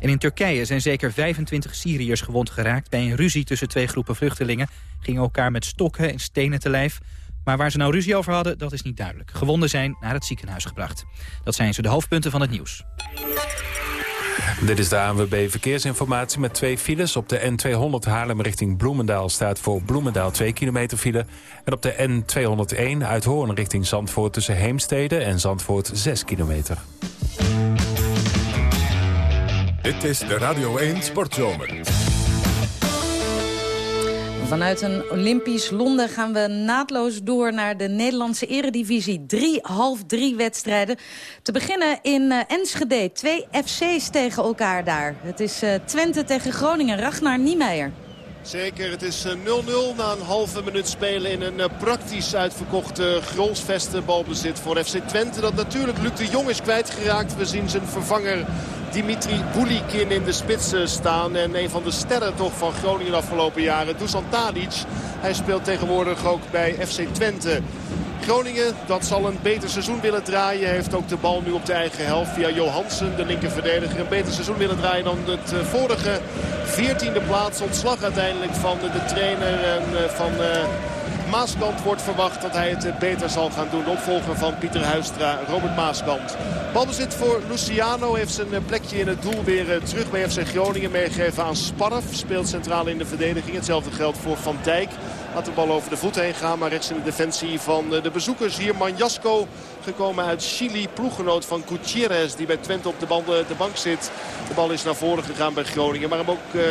En in Turkije zijn zeker 25 Syriërs gewond geraakt... bij een ruzie tussen twee groepen vluchtelingen. Gingen elkaar met stokken en stenen te lijf. Maar waar ze nou ruzie over hadden, dat is niet duidelijk. Gewonden zijn naar het ziekenhuis gebracht. Dat zijn ze de hoofdpunten van het nieuws. Dit is de ANWB Verkeersinformatie met twee files. Op de N200 Haarlem richting Bloemendaal staat voor Bloemendaal 2 kilometer file. En op de N201 uit Hoorn richting Zandvoort tussen Heemstede en Zandvoort 6 kilometer. Dit is de Radio 1 Sportzomer. Vanuit een Olympisch Londen gaan we naadloos door naar de Nederlandse eredivisie. Drie half drie wedstrijden. Te beginnen in uh, Enschede. Twee FC's tegen elkaar daar. Het is uh, Twente tegen Groningen. Ragnar Niemeyer. Zeker, het is 0-0 na een halve minuut spelen in een praktisch uitverkochte Grolsvesten balbezit voor FC Twente. Dat natuurlijk Luc de Jong is kwijtgeraakt. We zien zijn vervanger Dimitri Bulikin in de spits staan. En een van de sterren toch van Groningen de afgelopen jaren, Dusan Tadic. Hij speelt tegenwoordig ook bij FC Twente. Groningen, dat zal een beter seizoen willen draaien. Heeft ook de bal nu op de eigen helft via Johansen, de linkerverdediger. Een beter seizoen willen draaien dan het eh, vorige. 14e plaats, ontslag uiteindelijk van de trainer en eh, van... Uh, Maaskant wordt verwacht dat hij het beter zal gaan doen. Opvolger van Pieter Huistra, Robert Maaskant. Balbezit voor Luciano. Heeft zijn plekje in het doel weer terug bij FC Groningen meegegeven aan Sparf. Speelt centraal in de verdediging. Hetzelfde geldt voor Van Dijk. Laat de bal over de voet heen gaan. Maar rechts in de defensie van de bezoekers. Hier Manjasko gekomen uit Chili. Ploeggenoot van Gutierrez die bij Twente op de, de bank zit. De bal is naar voren gegaan bij Groningen. Maar hem ook... Uh,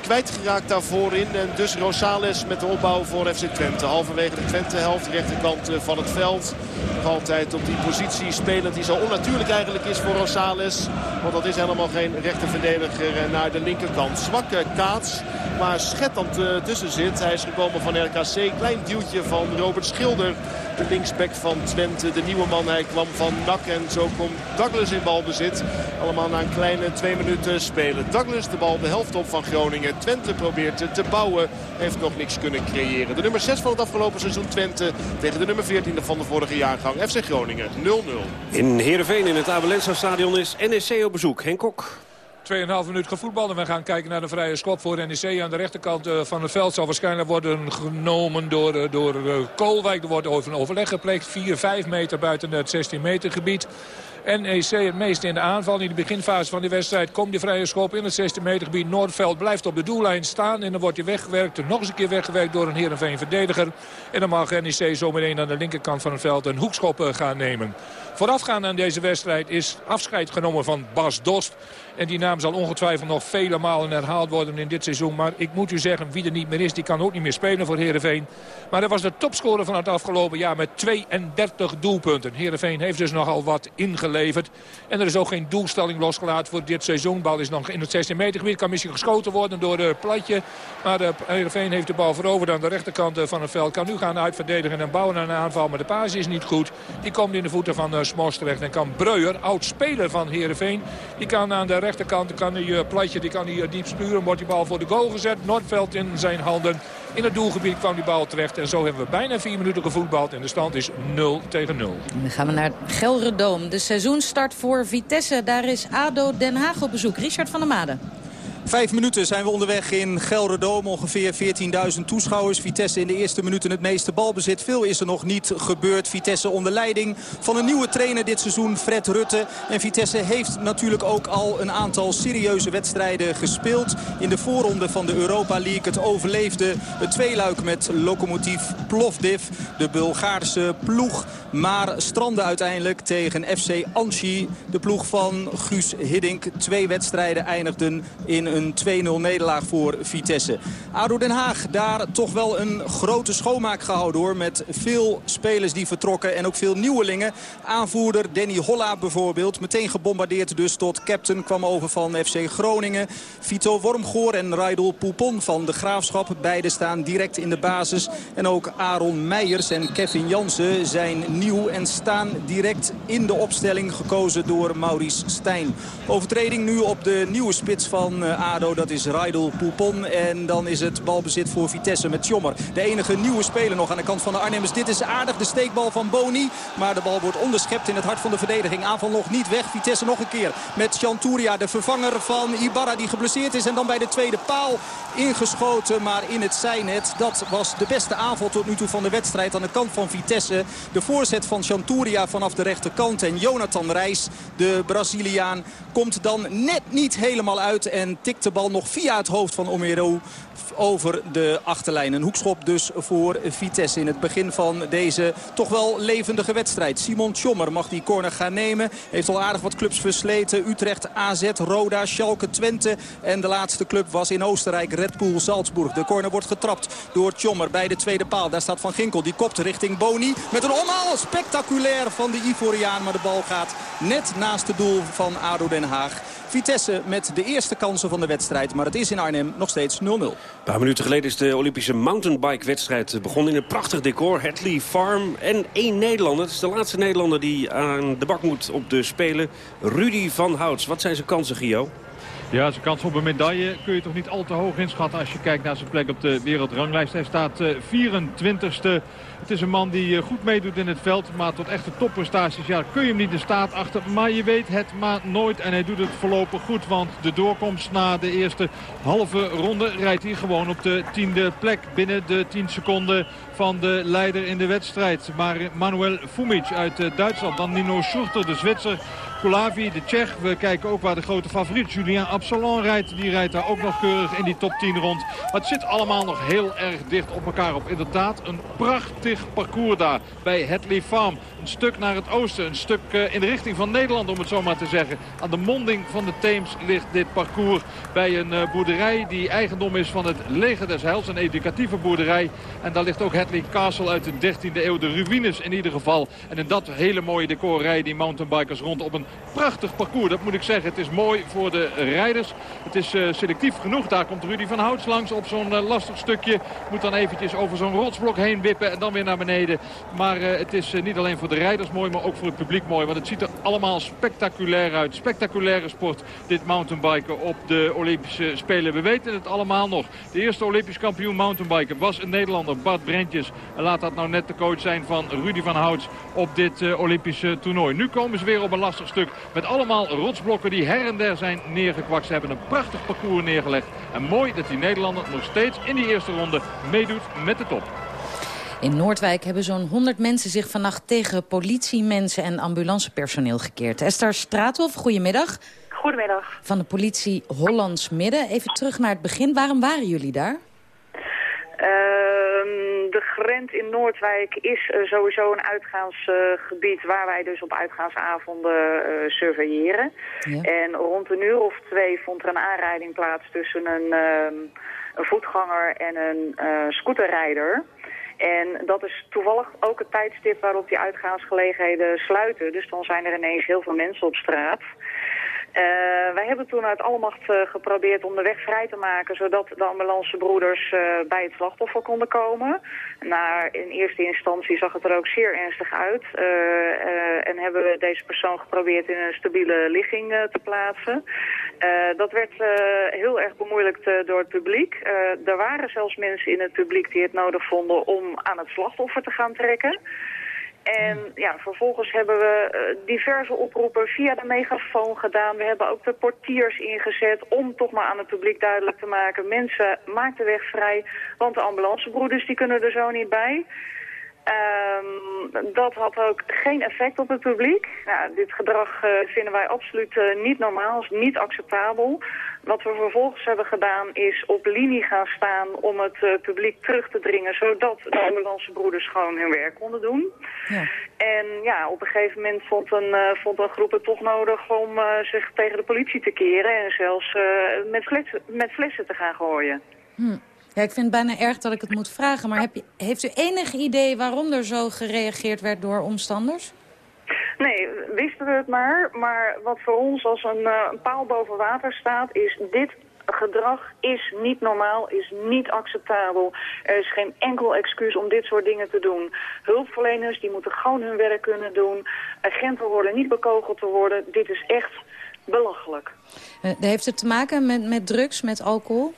kwijtgeraakt daarvoor in. En dus Rosales met de opbouw voor FC Twente. Halverwege de Twente-helft, rechterkant eh, van het veld. Nog altijd op die positie spelend die zo onnatuurlijk eigenlijk is voor Rosales. Want dat is helemaal geen rechterverdediger eh, naar de linkerkant. Zwakke kaats, maar schettend tussen zit. Hij is gekomen van RKC. Klein duwtje van Robert Schilder de linksback van Twente. De nieuwe man, hij kwam van NAC en zo komt Douglas in balbezit. Allemaal na een kleine twee minuten spelen. Douglas de bal de helft op van Groningen. Twente probeert te bouwen, heeft nog niks kunnen creëren. De nummer 6 van het afgelopen seizoen Twente tegen de nummer 14 van de vorige jaargang. FC Groningen 0-0. In Heerenveen in het Abelensa stadion is NEC op bezoek. Henk Kok. 2,5 minuut gevoetbald. En we gaan kijken naar de vrije schop voor NEC. Aan de rechterkant eh, van het veld zal waarschijnlijk worden genomen door, eh, door eh, Koolwijk. Er wordt over een overleg gepleegd. 4, 5 meter buiten het 16 meter gebied. NEC het meest in de aanval. In de beginfase van die wedstrijd komt die vrije schop in het 16 meter gebied. Noordveld blijft op de doellijn staan. En dan wordt hij weggewerkt. Nog eens een keer weggewerkt door een Heerenveen verdediger. En dan mag NEC zometeen aan de linkerkant van het veld een hoekschop gaan nemen. Voorafgaand aan deze wedstrijd is afscheid genomen van Bas Dost. En die naam zal ongetwijfeld nog vele malen herhaald worden in dit seizoen. Maar ik moet u zeggen, wie er niet meer is, die kan ook niet meer spelen voor Heerenveen. Maar hij was de topscorer van het afgelopen jaar met 32 doelpunten. Heerenveen heeft dus nogal wat ingeleverd. En er is ook geen doelstelling losgelaten voor dit seizoen. Bal is nog in het 16 meter gebied. Kan misschien geschoten worden door de Platje. Maar de Heerenveen heeft de bal veroverd aan de rechterkant eh, van het veld. Kan nu gaan uitverdedigen en bouwen aan een aanval. Maar de paas is niet goed. Die komt in de voeten van Smos terecht. En kan Breuer, oud-speler van Heerenveen, die kan aan de rechterkant kan uh, Platje die kan hij diep sturen. Wordt die bal voor de goal gezet. Noordveld in zijn handen. In het doelgebied kwam die bal terecht. En zo hebben we bijna vier minuten gevoetbald. En de stand is 0 tegen 0. dan gaan we naar Gelredoom. De seizoenstart voor Vitesse. Daar is ADO Den Haag op bezoek. Richard van der Made. Vijf minuten zijn we onderweg in Gelderdoom. Ongeveer 14.000 toeschouwers. Vitesse in de eerste minuten het meeste balbezit. Veel is er nog niet gebeurd. Vitesse onder leiding van een nieuwe trainer dit seizoen, Fred Rutte. En Vitesse heeft natuurlijk ook al een aantal serieuze wedstrijden gespeeld. In de voorronde van de Europa League. Het overleefde het tweeluik met locomotief Plovdiv. De Bulgaarse ploeg. Maar stranden uiteindelijk tegen FC Anchi. De ploeg van Guus Hiddink. Twee wedstrijden eindigden in een 2-0 nederlaag voor Vitesse. ADO Den Haag, daar toch wel een grote schoonmaak gehouden hoor. Met veel spelers die vertrokken en ook veel nieuwelingen. Aanvoerder Danny Holla bijvoorbeeld. Meteen gebombardeerd dus tot captain. Kwam over van FC Groningen. Vito Wormgoor en Raidel Poupon van de Graafschap. Beide staan direct in de basis. En ook Aaron Meijers en Kevin Jansen zijn nieuw en staan direct in de opstelling gekozen door Maurice Stijn. Overtreding nu op de nieuwe spits van eh, ADO. Dat is Raidel Poupon. En dan is het balbezit voor Vitesse met Tjommer. De enige nieuwe speler nog aan de kant van de Arnhemmers. Dit is aardig de steekbal van Boni. Maar de bal wordt onderschept in het hart van de verdediging. Aanval nog niet weg. Vitesse nog een keer met Chanturia, de vervanger van Ibarra die geblesseerd is. En dan bij de tweede paal ingeschoten. Maar in het zijnet. Dat was de beste aanval tot nu toe van de wedstrijd aan de kant van Vitesse. De voorzet van Chanturia vanaf de rechterkant. En Jonathan Reis, de Braziliaan, komt dan net niet helemaal uit. En tikt de bal nog via het hoofd van Omero over de achterlijn. Een hoekschop dus voor Vitesse in het begin van deze toch wel levendige wedstrijd. Simon Tjommer mag die corner gaan nemen. Heeft al aardig wat clubs versleten. Utrecht, AZ, Roda, Schalke, Twente. En de laatste club was in Oostenrijk Red Bull Salzburg. De corner wordt getrapt door Tjommer bij de tweede paal. Daar staat Van Ginkel. Die kopt richting Boni. Met een omhaal spectaculair van de Ivoriaan. Maar de bal gaat net naast het doel van ADO Den Haag. Vitesse met de eerste kansen van de wedstrijd. Maar het is in Arnhem nog steeds 0-0. Een paar minuten geleden is de Olympische mountainbike-wedstrijd begonnen... in een prachtig decor, Hadley Farm. En één Nederlander, het is de laatste Nederlander die aan de bak moet op de Spelen. Rudy van Houts. Wat zijn zijn kansen, Gio? Ja, zijn kans op een medaille kun je toch niet al te hoog inschatten... als je kijkt naar zijn plek op de wereldranglijst. Hij staat 24ste. Het is een man die eh, goed meedoet in het veld. Maar tot echte topprestaties ja, kun je hem niet in staat achter. Maar je weet het maar nooit. En hij doet het voorlopig goed. Want de doorkomst na de eerste halve ronde rijdt hij gewoon op de tiende plek. Binnen de 10 seconden van de leider in de wedstrijd. Maar Manuel Fumic uit eh, Duitsland. Dan Nino Schurter, de Zwitser. Kulavi, de Tsjech. We kijken ook waar de grote favoriet Julien Absalon rijdt. Die rijdt daar ook nog keurig in die top 10 rond. Maar het zit allemaal nog heel erg dicht op elkaar op. Inderdaad, een prachtig parcours daar bij Hadley Farm. Een stuk naar het oosten, een stuk eh, in de richting van Nederland om het zo maar te zeggen. Aan de monding van de Theems ligt dit parcours bij een eh, boerderij die eigendom is van het leger des Heils. Een educatieve boerderij. En daar ligt ook Hadley Castle uit de 13e eeuw. De ruïnes in ieder geval. En in dat hele mooie decor rijden die mountainbikers rond op een prachtig parcours. Dat moet ik zeggen. Het is mooi voor de rijders. Het is uh, selectief genoeg. Daar komt Rudy van Houts langs op zo'n lastig stukje. Moet dan eventjes over zo'n rotsblok heen wippen en dan weer naar beneden. Maar uh, het is niet alleen voor de rijders mooi, maar ook voor het publiek mooi. Want het ziet er allemaal spectaculair uit. Spectaculaire sport, dit mountainbiken op de Olympische Spelen. We weten het allemaal nog. De eerste Olympisch kampioen mountainbiken was een Nederlander, Bart Brentjes. En laat dat nou net de coach zijn van Rudy van Houts op dit Olympische toernooi. Nu komen ze weer op een lastig stuk met allemaal rotsblokken die her en der zijn neergekwakt. Ze hebben een prachtig parcours neergelegd. En mooi dat die Nederlander nog steeds in die eerste ronde meedoet met de top. In Noordwijk hebben zo'n 100 mensen zich vannacht tegen politiemensen en ambulancepersoneel gekeerd. Esther Straathof, goedemiddag. Goedemiddag. Van de politie Hollands Midden. Even terug naar het begin. Waarom waren jullie daar? Ehm, de grens in Noordwijk is uh, sowieso een uitgaansgebied waar wij dus op uitgaansavonden uh, surveilleren. Ja. En rond een uur of twee vond er een aanrijding plaats tussen een, um, een voetganger en een uh, scooterrijder. En dat is toevallig ook het tijdstip waarop die uitgaansgelegenheden sluiten. Dus dan zijn er ineens heel veel mensen op straat. Uh, wij hebben toen uit alle macht uh, geprobeerd om de weg vrij te maken... zodat de ambulancebroeders uh, bij het slachtoffer konden komen. Maar in eerste instantie zag het er ook zeer ernstig uit. en hebben we deze persoon geprobeerd in een stabiele ligging te plaatsen. dat werd heel erg bemoeilijkt door het publiek. er waren zelfs mensen in het publiek die het nodig vonden om aan het slachtoffer te gaan trekken. En ja, vervolgens hebben we uh, diverse oproepen via de megafoon gedaan. We hebben ook de portiers ingezet om toch maar aan het publiek duidelijk te maken... mensen, maak de weg vrij, want de ambulancebroeders die kunnen er zo niet bij... Um, dat had ook geen effect op het publiek. Nou, dit gedrag uh, vinden wij absoluut uh, niet normaal, is niet acceptabel. Wat we vervolgens hebben gedaan is op linie gaan staan om het uh, publiek terug te dringen... zodat de ambulancebroeders gewoon hun werk konden doen. Ja. En ja, op een gegeven moment vond een, vond een groep het toch nodig om zich tegen de politie te keren... en zelfs met, flessen, met flessen te gaan gooien. Hm. Ja, ik vind het bijna erg dat ik het moet vragen. Maar heb je, heeft u enig idee waarom er zo gereageerd werd door omstanders? Nee, wisten we het maar. Maar wat voor ons als een, uh, een paal boven water staat is... dit gedrag is niet normaal, is niet acceptabel. Er is geen enkel excuus om dit soort dingen te doen. Hulpverleners die moeten gewoon hun werk kunnen doen. Agenten worden niet bekogeld te worden. Dit is echt belachelijk. Uh, heeft het te maken met, met drugs, met alcohol?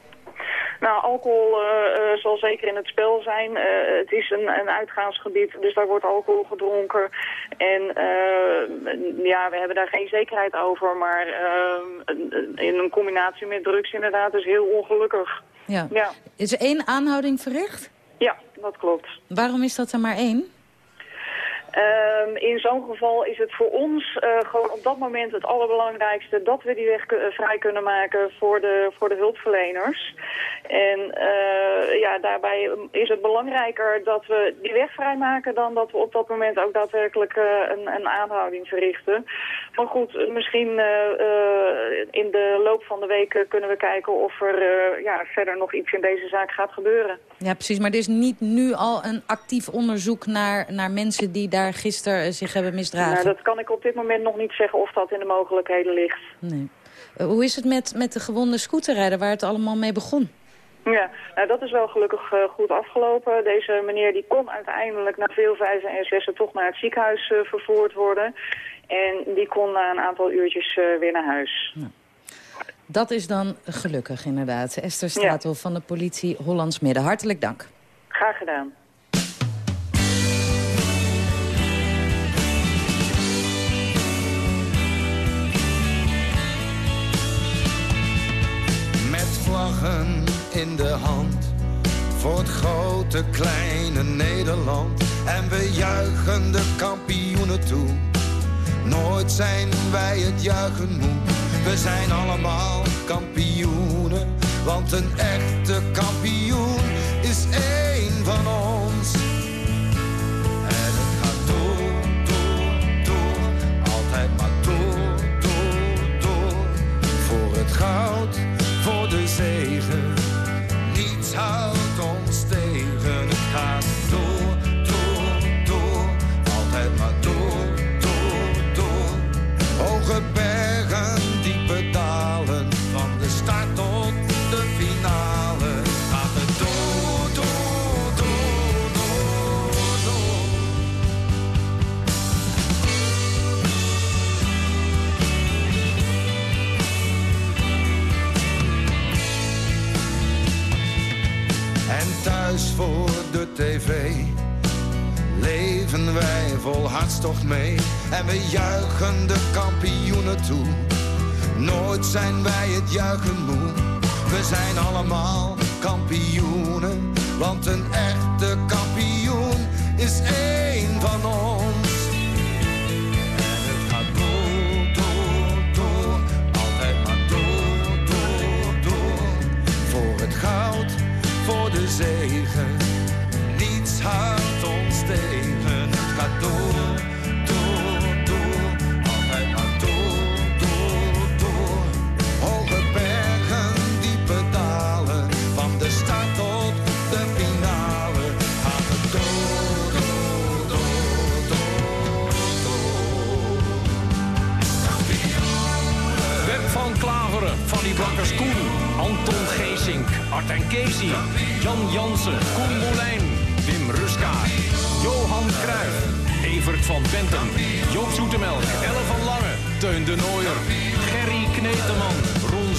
Nou, alcohol uh, uh, zal zeker in het spel zijn. Uh, het is een, een uitgaansgebied, dus daar wordt alcohol gedronken. En ja, we hebben daar geen zekerheid over. Maar in een combinatie met drugs inderdaad is heel ongelukkig. Ja. ja. Is er één aanhouding verricht? Ja, dat klopt. Waarom is dat er maar één? Ehm, in zo'n geval is het voor ons uh, gewoon op dat moment het allerbelangrijkste dat we die weg vrij kunnen maken voor de, voor de hulpverleners. En uh, ja, daarbij is het belangrijker dat we die weg vrijmaken dan dat we op dat moment ook daadwerkelijk uh, een, een, aanhouding verrichten. Maar goed, misschien in de loop van de week kunnen we kijken of er ja, verder nog iets in deze zaak gaat gebeuren. Ja, precies. Maar er is niet nu al een actief onderzoek naar, naar mensen die daar gisteren zich hebben misdragen? Nou, dat kan ik op dit moment nog niet zeggen of dat in de mogelijkheden ligt. Nee. Uh, hoe is het met, met de gewonde scooterrijder waar het allemaal mee begon? Ja, nou dat is wel gelukkig uh, goed afgelopen. Deze meneer die kon uiteindelijk na veel vijzen en zessen toch naar het ziekenhuis uh, vervoerd worden. En die kon na een aantal uurtjes weer naar huis. Ja. Dat is dan gelukkig inderdaad. Esther Stratel ja. van de politie Hollands Midden. Hartelijk dank. Graag gedaan. In de hand voor het grote kleine Nederland. En we juichen de kampioenen toe. Nooit zijn wij het juichen moe. We zijn allemaal kampioenen, want een echte kampioen is één van ons.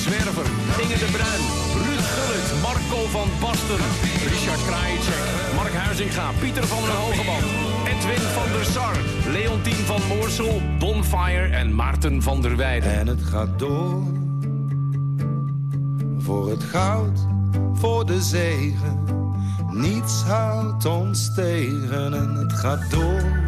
Zwerver, Inge de Bruin, Ruud Gullit, Marco van Basten, Richard Krajicek, Mark Huizinga, Pieter van der Hogeband, Edwin van der Sar, Leontien van Moorsel, Bonfire en Maarten van der Weijden. En het gaat door. Voor het goud, voor de zegen. Niets houdt ons tegen en het gaat door.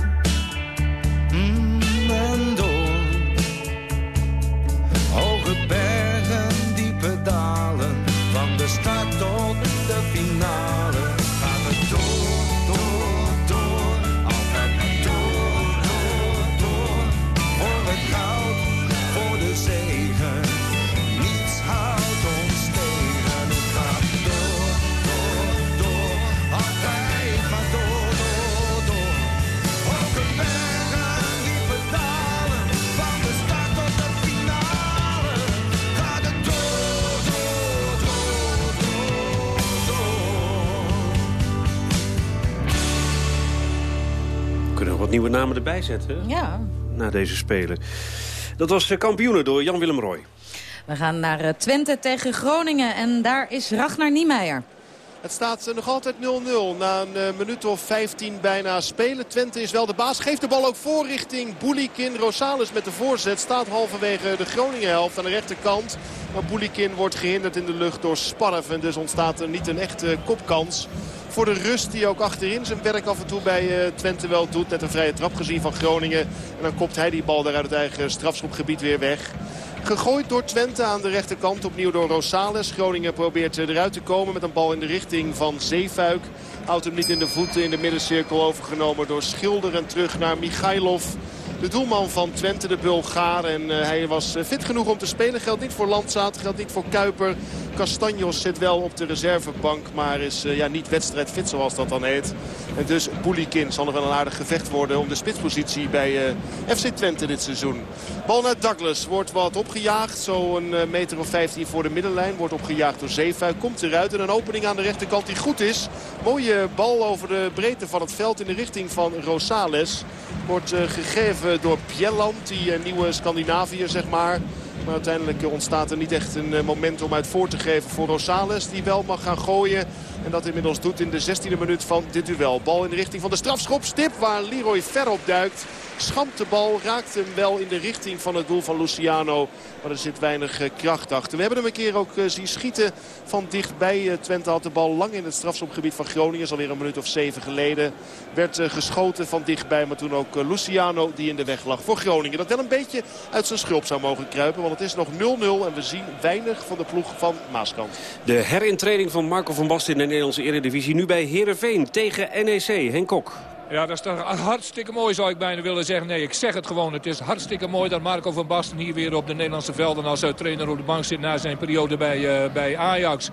Nieuwe namen erbij zetten. Ja. Na deze Spelen. Dat was eh, kampioenen door Jan-Willem Roy. We gaan naar eh, Twente tegen Groningen en daar is Ragnar Niemeyer. Het staat eh, nog altijd 0-0 na een eh, minuut of 15 bijna spelen. Twente is wel de baas. Geeft de bal ook voor richting Boulikin. Rosales met de voorzet staat halverwege de Groningen helft aan de rechterkant. Maar Boulikin wordt gehinderd in de lucht door Sparf. En dus ontstaat er niet een echte kopkans voor de rust die ook achterin zijn werk af en toe bij Twente wel doet. Net een vrije trap gezien van Groningen. En dan kopt hij die bal daar uit het eigen strafschopgebied weer weg. Gegooid door Twente aan de rechterkant. Opnieuw door Rosales. Groningen probeert eruit te komen met een bal in de richting van Zeefuik. Houdt hem niet in de voeten in de middencirkel overgenomen door Schilder. En terug naar Michailov. De doelman van Twente, de Bulgaar. En uh, hij was fit genoeg om te spelen. Geldt niet voor Landzaat, geldt niet voor Kuiper. Castanjos zit wel op de reservebank. Maar is uh, ja, niet wedstrijdfit zoals dat dan heet. En dus Boulikin zal nog wel een aardig gevecht worden om de spitspositie bij FC Twente dit seizoen. Bal naar Douglas. Wordt wat opgejaagd. Zo een meter of 15 voor de middenlijn. Wordt opgejaagd door Zeefuik. Komt eruit. En een opening aan de rechterkant die goed is. Mooie bal over de breedte van het veld in de richting van Rosales. Wordt uh, door Bjelland, die uh, nieuwe Scandinaviër zeg maar. Maar uiteindelijk ontstaat er niet echt een moment om uit voor te geven voor Rosales. Die wel mag gaan gooien. En dat inmiddels doet in de 16e minuut van dit duel. Bal in de richting van de strafschop. Stip waar Leroy ver op duikt. Schamt de bal, raakt hem wel in de richting van het doel van Luciano. Maar er zit weinig kracht achter. We hebben hem een keer ook zien schieten van dichtbij. Twente had de bal lang in het strafschopgebied van Groningen. Is alweer een minuut of zeven geleden. Werd geschoten van dichtbij. Maar toen ook Luciano die in de weg lag voor Groningen. Dat wel een beetje uit zijn schulp zou mogen kruipen. Want het is nog 0-0 en we zien weinig van de ploeg van Maaskant. De herintreding van Marco van Basten de Nederlandse Eredivisie. Nu bij Heerenveen tegen NEC. Henk Kok. Ja, dat is hartstikke mooi zou ik bijna willen zeggen. Nee, ik zeg het gewoon. Het is hartstikke mooi dat Marco van Basten hier weer op de Nederlandse velden als trainer op de bank zit na zijn periode bij, uh, bij Ajax.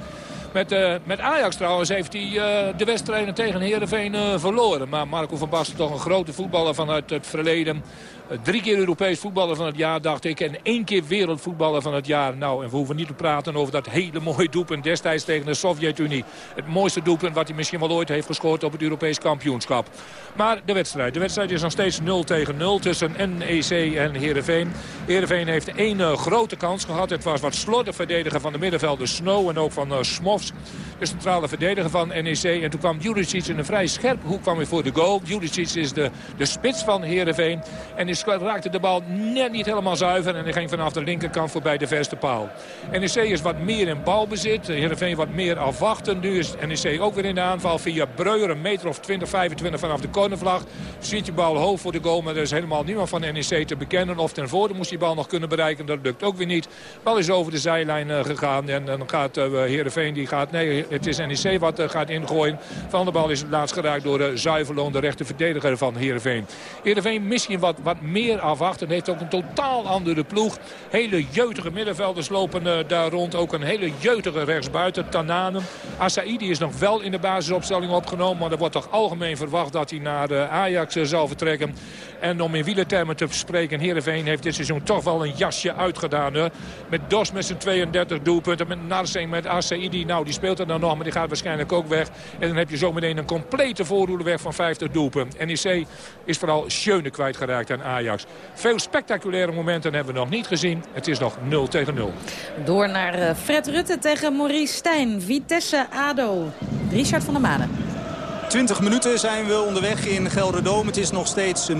Met, uh, met Ajax trouwens heeft hij de wedstrijden tegen Heerenveen verloren. Maar Marco van Basten toch een grote voetballer vanuit het verleden. Drie keer Europees voetballer van het jaar, dacht ik. En één keer wereldvoetballer van het jaar. Nou, en we hoeven niet te praten over dat hele mooie doelpunt destijds tegen de Sovjet-Unie. Het mooiste doelpunt wat hij misschien wel ooit heeft gescoord op het Europees kampioenschap. Maar de wedstrijd. De wedstrijd is nog steeds 0 tegen 0 tussen NEC en Heerenveen. Heerenveen heeft één uh, grote kans gehad. Het was wat slordig verdedigen van de middenvelder Snow en ook van uh, Smofs. Centrale verdediger van NEC. En toen kwam Juricic in een vrij scherp hoek kwam voor de goal. Juricic is de, de spits van Heerenveen. En is raakte de bal net niet helemaal zuiver. En hij ging vanaf de linkerkant voorbij de verste paal. NEC is wat meer in balbezit. Heerenveen wat meer afwachten. Nu is NEC ook weer in de aanval via Breuer. Een meter of 20, 25 vanaf de cornervlag. Ziet je bal hoog voor de goal. Maar er is helemaal niemand van NEC te bekennen. Of ten voorde moest die bal nog kunnen bereiken. Dat lukt ook weer niet. Bal is over de zijlijn uh, gegaan. En dan gaat uh, Heerenveen die gaat... Nee, het is NEC wat uh, gaat ingooien. Van de bal is het laatst geraakt door de Zuiverloon. De rechter verdediger van Heerenveen. Heerenveen misschien wat, wat meer afwachten. Heeft ook een totaal andere ploeg. Hele jeutige middenvelders lopen uh, daar rond. Ook een hele jeutige rechtsbuiten. Tananen. Asaidi is nog wel in de basisopstelling opgenomen. Maar er wordt toch algemeen verwacht dat hij naar Ajax zal vertrekken. En om in wielertermen te spreken, Heerenveen heeft dit seizoen toch wel een jasje uitgedaan. Hè? Met Dos met zijn 32 doelpunten. Met Narsing, met Asaidi. Nou, die speelt er dan nog, maar die gaat waarschijnlijk ook weg. En dan heb je zometeen een complete voorhoede weg van 50 doelpunten. NEC is vooral Schöne kwijtgeraakt aan Ajax. Veel spectaculaire momenten hebben we nog niet gezien. Het is nog 0 tegen 0. Door naar Fred Rutte tegen Maurice Stijn. Vitesse ADO. Richard van der Manen. 20 minuten zijn we onderweg in Gelderdoom. Het is nog steeds 0-0.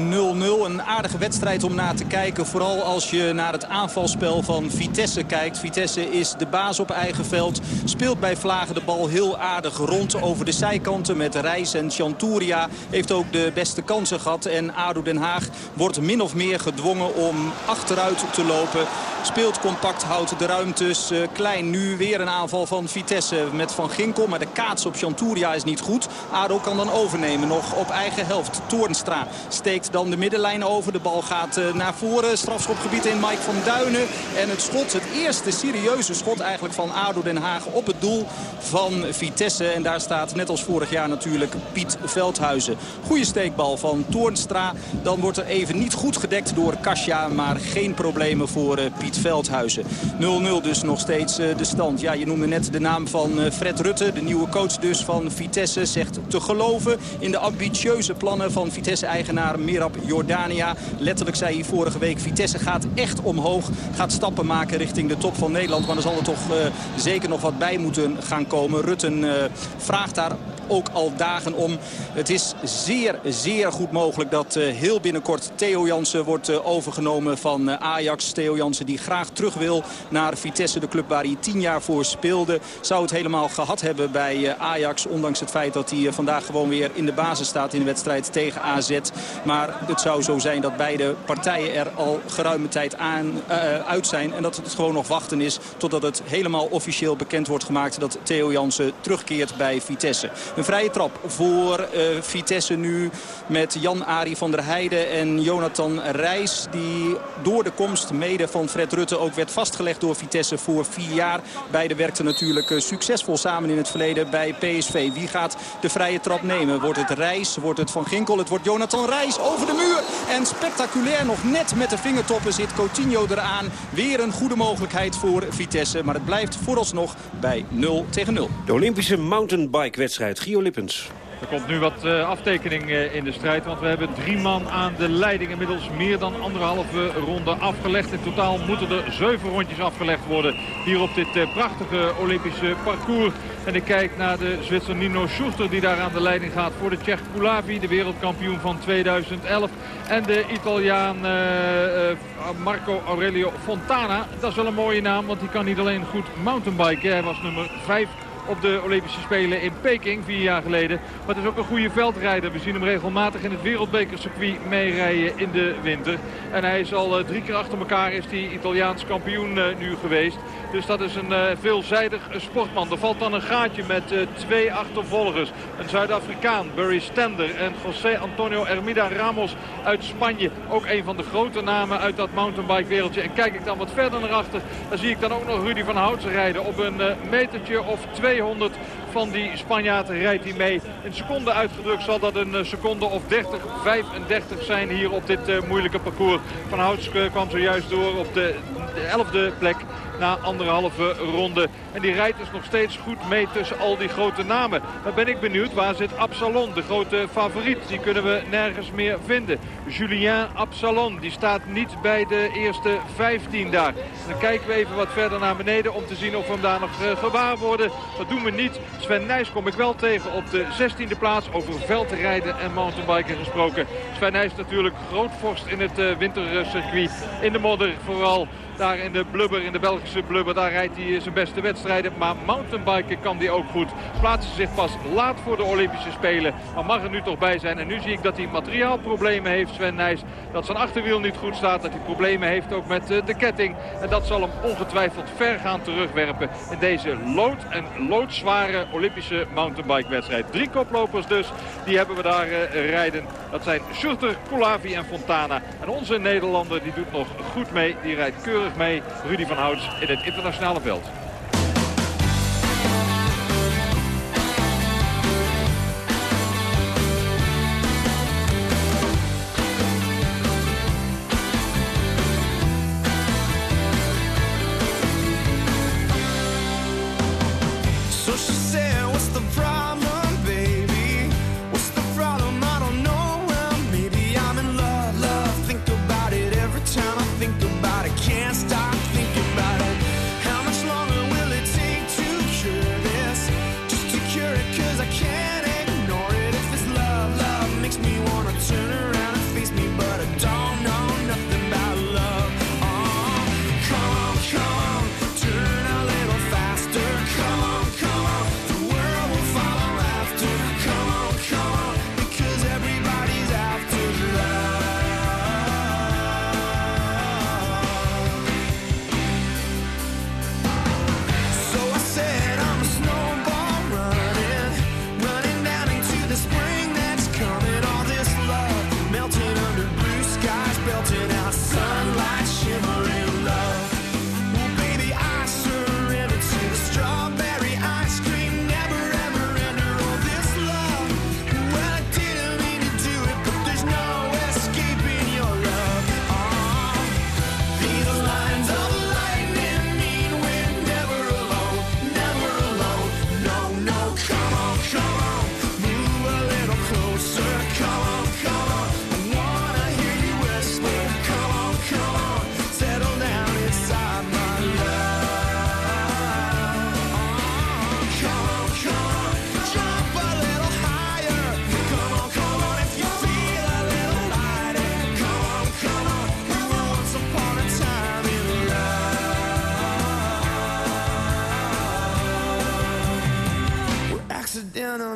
Een aardige wedstrijd om naar te kijken. Vooral als je naar het aanvalspel van Vitesse kijkt. Vitesse is de baas op eigen veld. Speelt bij Vlagen de bal heel aardig rond over de zijkanten met Reis en Chanturia. Heeft ook de beste kansen gehad. En ADO Den Haag wordt min of meer gedwongen om achteruit te lopen. Speelt compact, houdt de ruimtes klein. Nu weer een aanval van Vitesse met Van Ginkel. Maar de kaats op Chanturia is niet goed. ADO kan dan overnemen. Nog op eigen helft. Toornstra steekt dan de middenlijn over. De bal gaat naar voren. Strafschopgebied in Mike van Duinen. En het schot, het eerste serieuze schot eigenlijk van ADO Den Haag op het doel van Vitesse. En daar staat net als vorig jaar natuurlijk Piet Veldhuizen. Goede steekbal van Toornstra. Dan wordt er even niet goed gedekt door Kasia. Maar geen problemen voor Piet Veldhuizen. 0-0 dus nog steeds de stand. Ja, je noemde net de naam van Fred Rutte. De nieuwe coach dus van Vitesse zegt te geloven in de ambitieuze plannen van Vitesse-eigenaar Mirab Jordania. Letterlijk zei hij vorige week, Vitesse gaat echt omhoog. Gaat stappen maken richting de top van Nederland. Maar er zal er toch uh, zeker nog wat bij moeten gaan komen. Rutten uh, vraagt daar ook al dagen om. Het is zeer, zeer goed mogelijk dat heel binnenkort Theo Jansen wordt overgenomen van Ajax. Theo Jansen die graag terug wil naar Vitesse, de club waar hij tien jaar voor speelde. Zou het helemaal gehad hebben bij Ajax, ondanks het feit dat hij vandaag gewoon weer in de basis staat in de wedstrijd tegen AZ. Maar het zou zo zijn dat beide partijen er al geruime tijd aan, uit zijn. En dat het gewoon nog wachten is totdat het helemaal officieel bekend wordt gemaakt dat Theo Jansen terugkeert bij Vitesse. Een vrije trap voor uh, Vitesse nu met Jan-Ari van der Heijden en Jonathan Reis. Die door de komst mede van Fred Rutte ook werd vastgelegd door Vitesse voor vier jaar. Beide werkten natuurlijk uh, succesvol samen in het verleden bij PSV. Wie gaat de vrije trap nemen? Wordt het Reis? Wordt het Van Ginkel? Het wordt Jonathan Reis over de muur. En spectaculair nog net met de vingertoppen zit Coutinho eraan. Weer een goede mogelijkheid voor Vitesse. Maar het blijft vooralsnog bij 0 tegen 0. De Olympische mountainbike-wedstrijd. Gio Lippens. Er komt nu wat uh, aftekening uh, in de strijd. Want we hebben drie man aan de leiding. Inmiddels meer dan anderhalve ronde afgelegd. In totaal moeten er zeven rondjes afgelegd worden. Hier op dit uh, prachtige Olympische parcours. En ik kijk naar de Zwitser Nino Schuster die daar aan de leiding gaat. Voor de Tsjech Kulavi, de wereldkampioen van 2011. En de Italiaan Marco Aurelio Fontana. Dat is wel een mooie naam, want die kan niet alleen goed mountainbiken. Hij was nummer 5 op de Olympische Spelen in Peking vier jaar geleden. Maar het is ook een goede veldrijder. We zien hem regelmatig in het wereldbekercircuit meerijden in de winter. En hij is al eh, drie keer achter elkaar is die Italiaans kampioen eh, nu geweest. Dus dat is een uh, veelzijdig sportman. Er valt dan een gaatje met twee achtervolgers. Een Zuid-Afrikaan, Barry Stender en José Antonio Hermida Ramos uit Spanje. Ook een van de grote namen uit dat mountainbike wereldje. En kijk ik dan wat verder naar achter, dan zie ik dan ook nog Rudy van Houtsen rijden op een metertje of twee 200 van die Spanjaarden rijdt hij mee. In seconden uitgedrukt zal dat een eh, seconde of 30, 35 zijn hier op dit moeilijke parcours. Van Houts kwam zojuist door op de 11e plek na anderhalve ronde. En die rijdt dus nog steeds goed mee tussen al die grote namen. Dan ben ik benieuwd, waar zit Absalon, de grote favoriet? Die kunnen we nergens meer vinden. Julien Absalon, die staat niet bij de eerste 15 daar. Dan kijken we even wat verder naar beneden om te zien of we hem daar nog uh, gewaar worden. Dat doen we niet. Sven Nijs kom ik wel tegen op de 16e plaats. Over veldrijden en mountainbiken gesproken. Sven Nijs natuurlijk grootvorst in het uh, wintercircuit. In de modder vooral. Daar in de blubber, in de Belgische blubber, daar rijdt hij zijn beste wedstrijden. Maar mountainbiken kan hij ook goed. Plaatsen zich pas laat voor de Olympische Spelen. Maar mag er nu toch bij zijn. En nu zie ik dat hij materiaalproblemen heeft, Sven Nijs. Dat zijn achterwiel niet goed staat. Dat hij problemen heeft ook met eh, de ketting. En dat zal hem ongetwijfeld ver gaan terugwerpen in deze lood- en loodzware Olympische mountainbike wedstrijd. Drie koplopers dus, die hebben we daar uh, rijden. Dat zijn Schurter, Kulavi en Fontana. En onze Nederlander die doet nog goed mee. Die rijdt keurig mee Rudy van Houts in het internationale veld.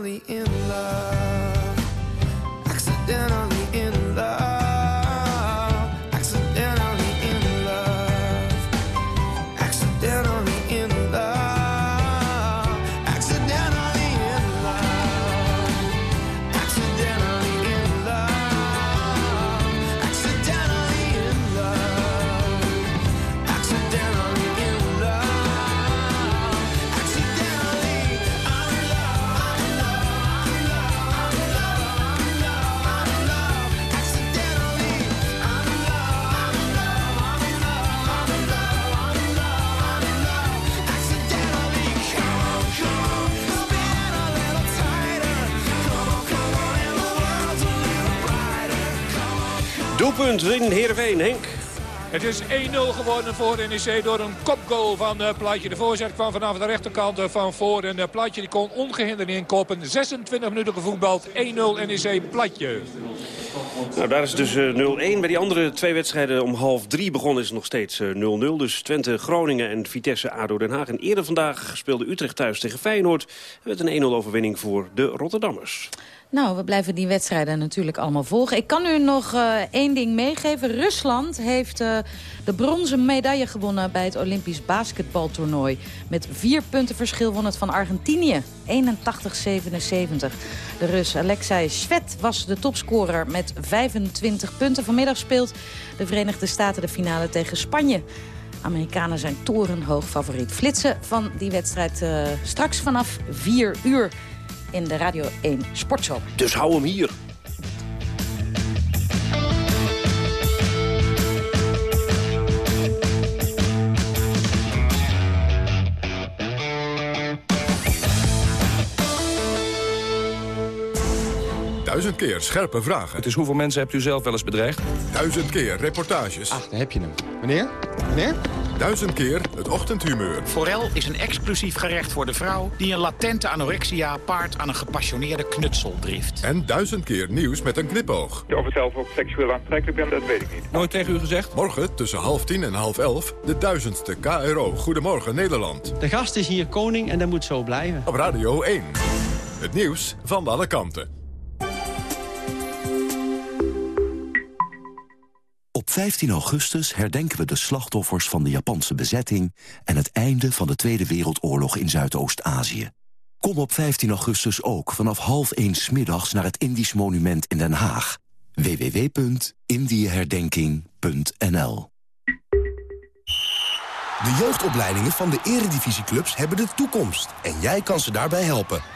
Accidentally in love, Doelpunt in Heerenveen, Henk. Het is 1-0 geworden voor NEC door een kopgoal van uh, Platje. De voorzet kwam vanaf de rechterkant eh, van voor. En uh, Platje die kon ongehinderd inkopen. 26 minuten gevoetbald. 1-0 NEC Platje. Nou, daar is dus 0-1. Bij die andere twee wedstrijden om half drie begonnen is het nog steeds 0-0. dus Twente, Groningen en Vitesse, ADO Den Haag. En eerder vandaag speelde Utrecht thuis tegen Feyenoord. Met een 1-0 overwinning voor de Rotterdammers. Nou, we blijven die wedstrijden natuurlijk allemaal volgen. Ik kan u nog uh, één ding meegeven. Rusland heeft uh, de bronzen medaille gewonnen bij het Olympisch basketbaltoernooi. Met vier punten verschil won het van Argentinië. 81-77. De Rus Alexei Svet was de topscorer met 25 punten. Vanmiddag speelt de Verenigde Staten de finale tegen Spanje. Amerikanen zijn torenhoog favoriet. Flitsen van die wedstrijd uh, straks vanaf 4 uur in de Radio 1 Sportshow. Dus hou hem hier. Duizend keer scherpe vragen. Dus hoeveel mensen hebt u zelf wel eens bedreigd? Duizend keer reportages. Ach, daar heb je hem. Meneer? Meneer? Duizend keer het ochtendhumeur. Forel is een exclusief gerecht voor de vrouw... die een latente anorexia paart aan een gepassioneerde knutseldrift. En duizend keer nieuws met een knipoog. Of ik zelf ook seksueel aantrekkelijk ben, dat weet ik niet. Nooit tegen u gezegd? Morgen tussen half tien en half elf... de duizendste KRO Goedemorgen Nederland. De gast is hier koning en dat moet zo blijven. Op Radio 1. Het nieuws van alle kanten. Op 15 augustus herdenken we de slachtoffers van de Japanse bezetting... en het einde van de Tweede Wereldoorlog in Zuidoost-Azië. Kom op 15 augustus ook vanaf half 1 middags naar het Indisch Monument in Den Haag. www.indieherdenking.nl De jeugdopleidingen van de eredivisieclubs hebben de toekomst. En jij kan ze daarbij helpen.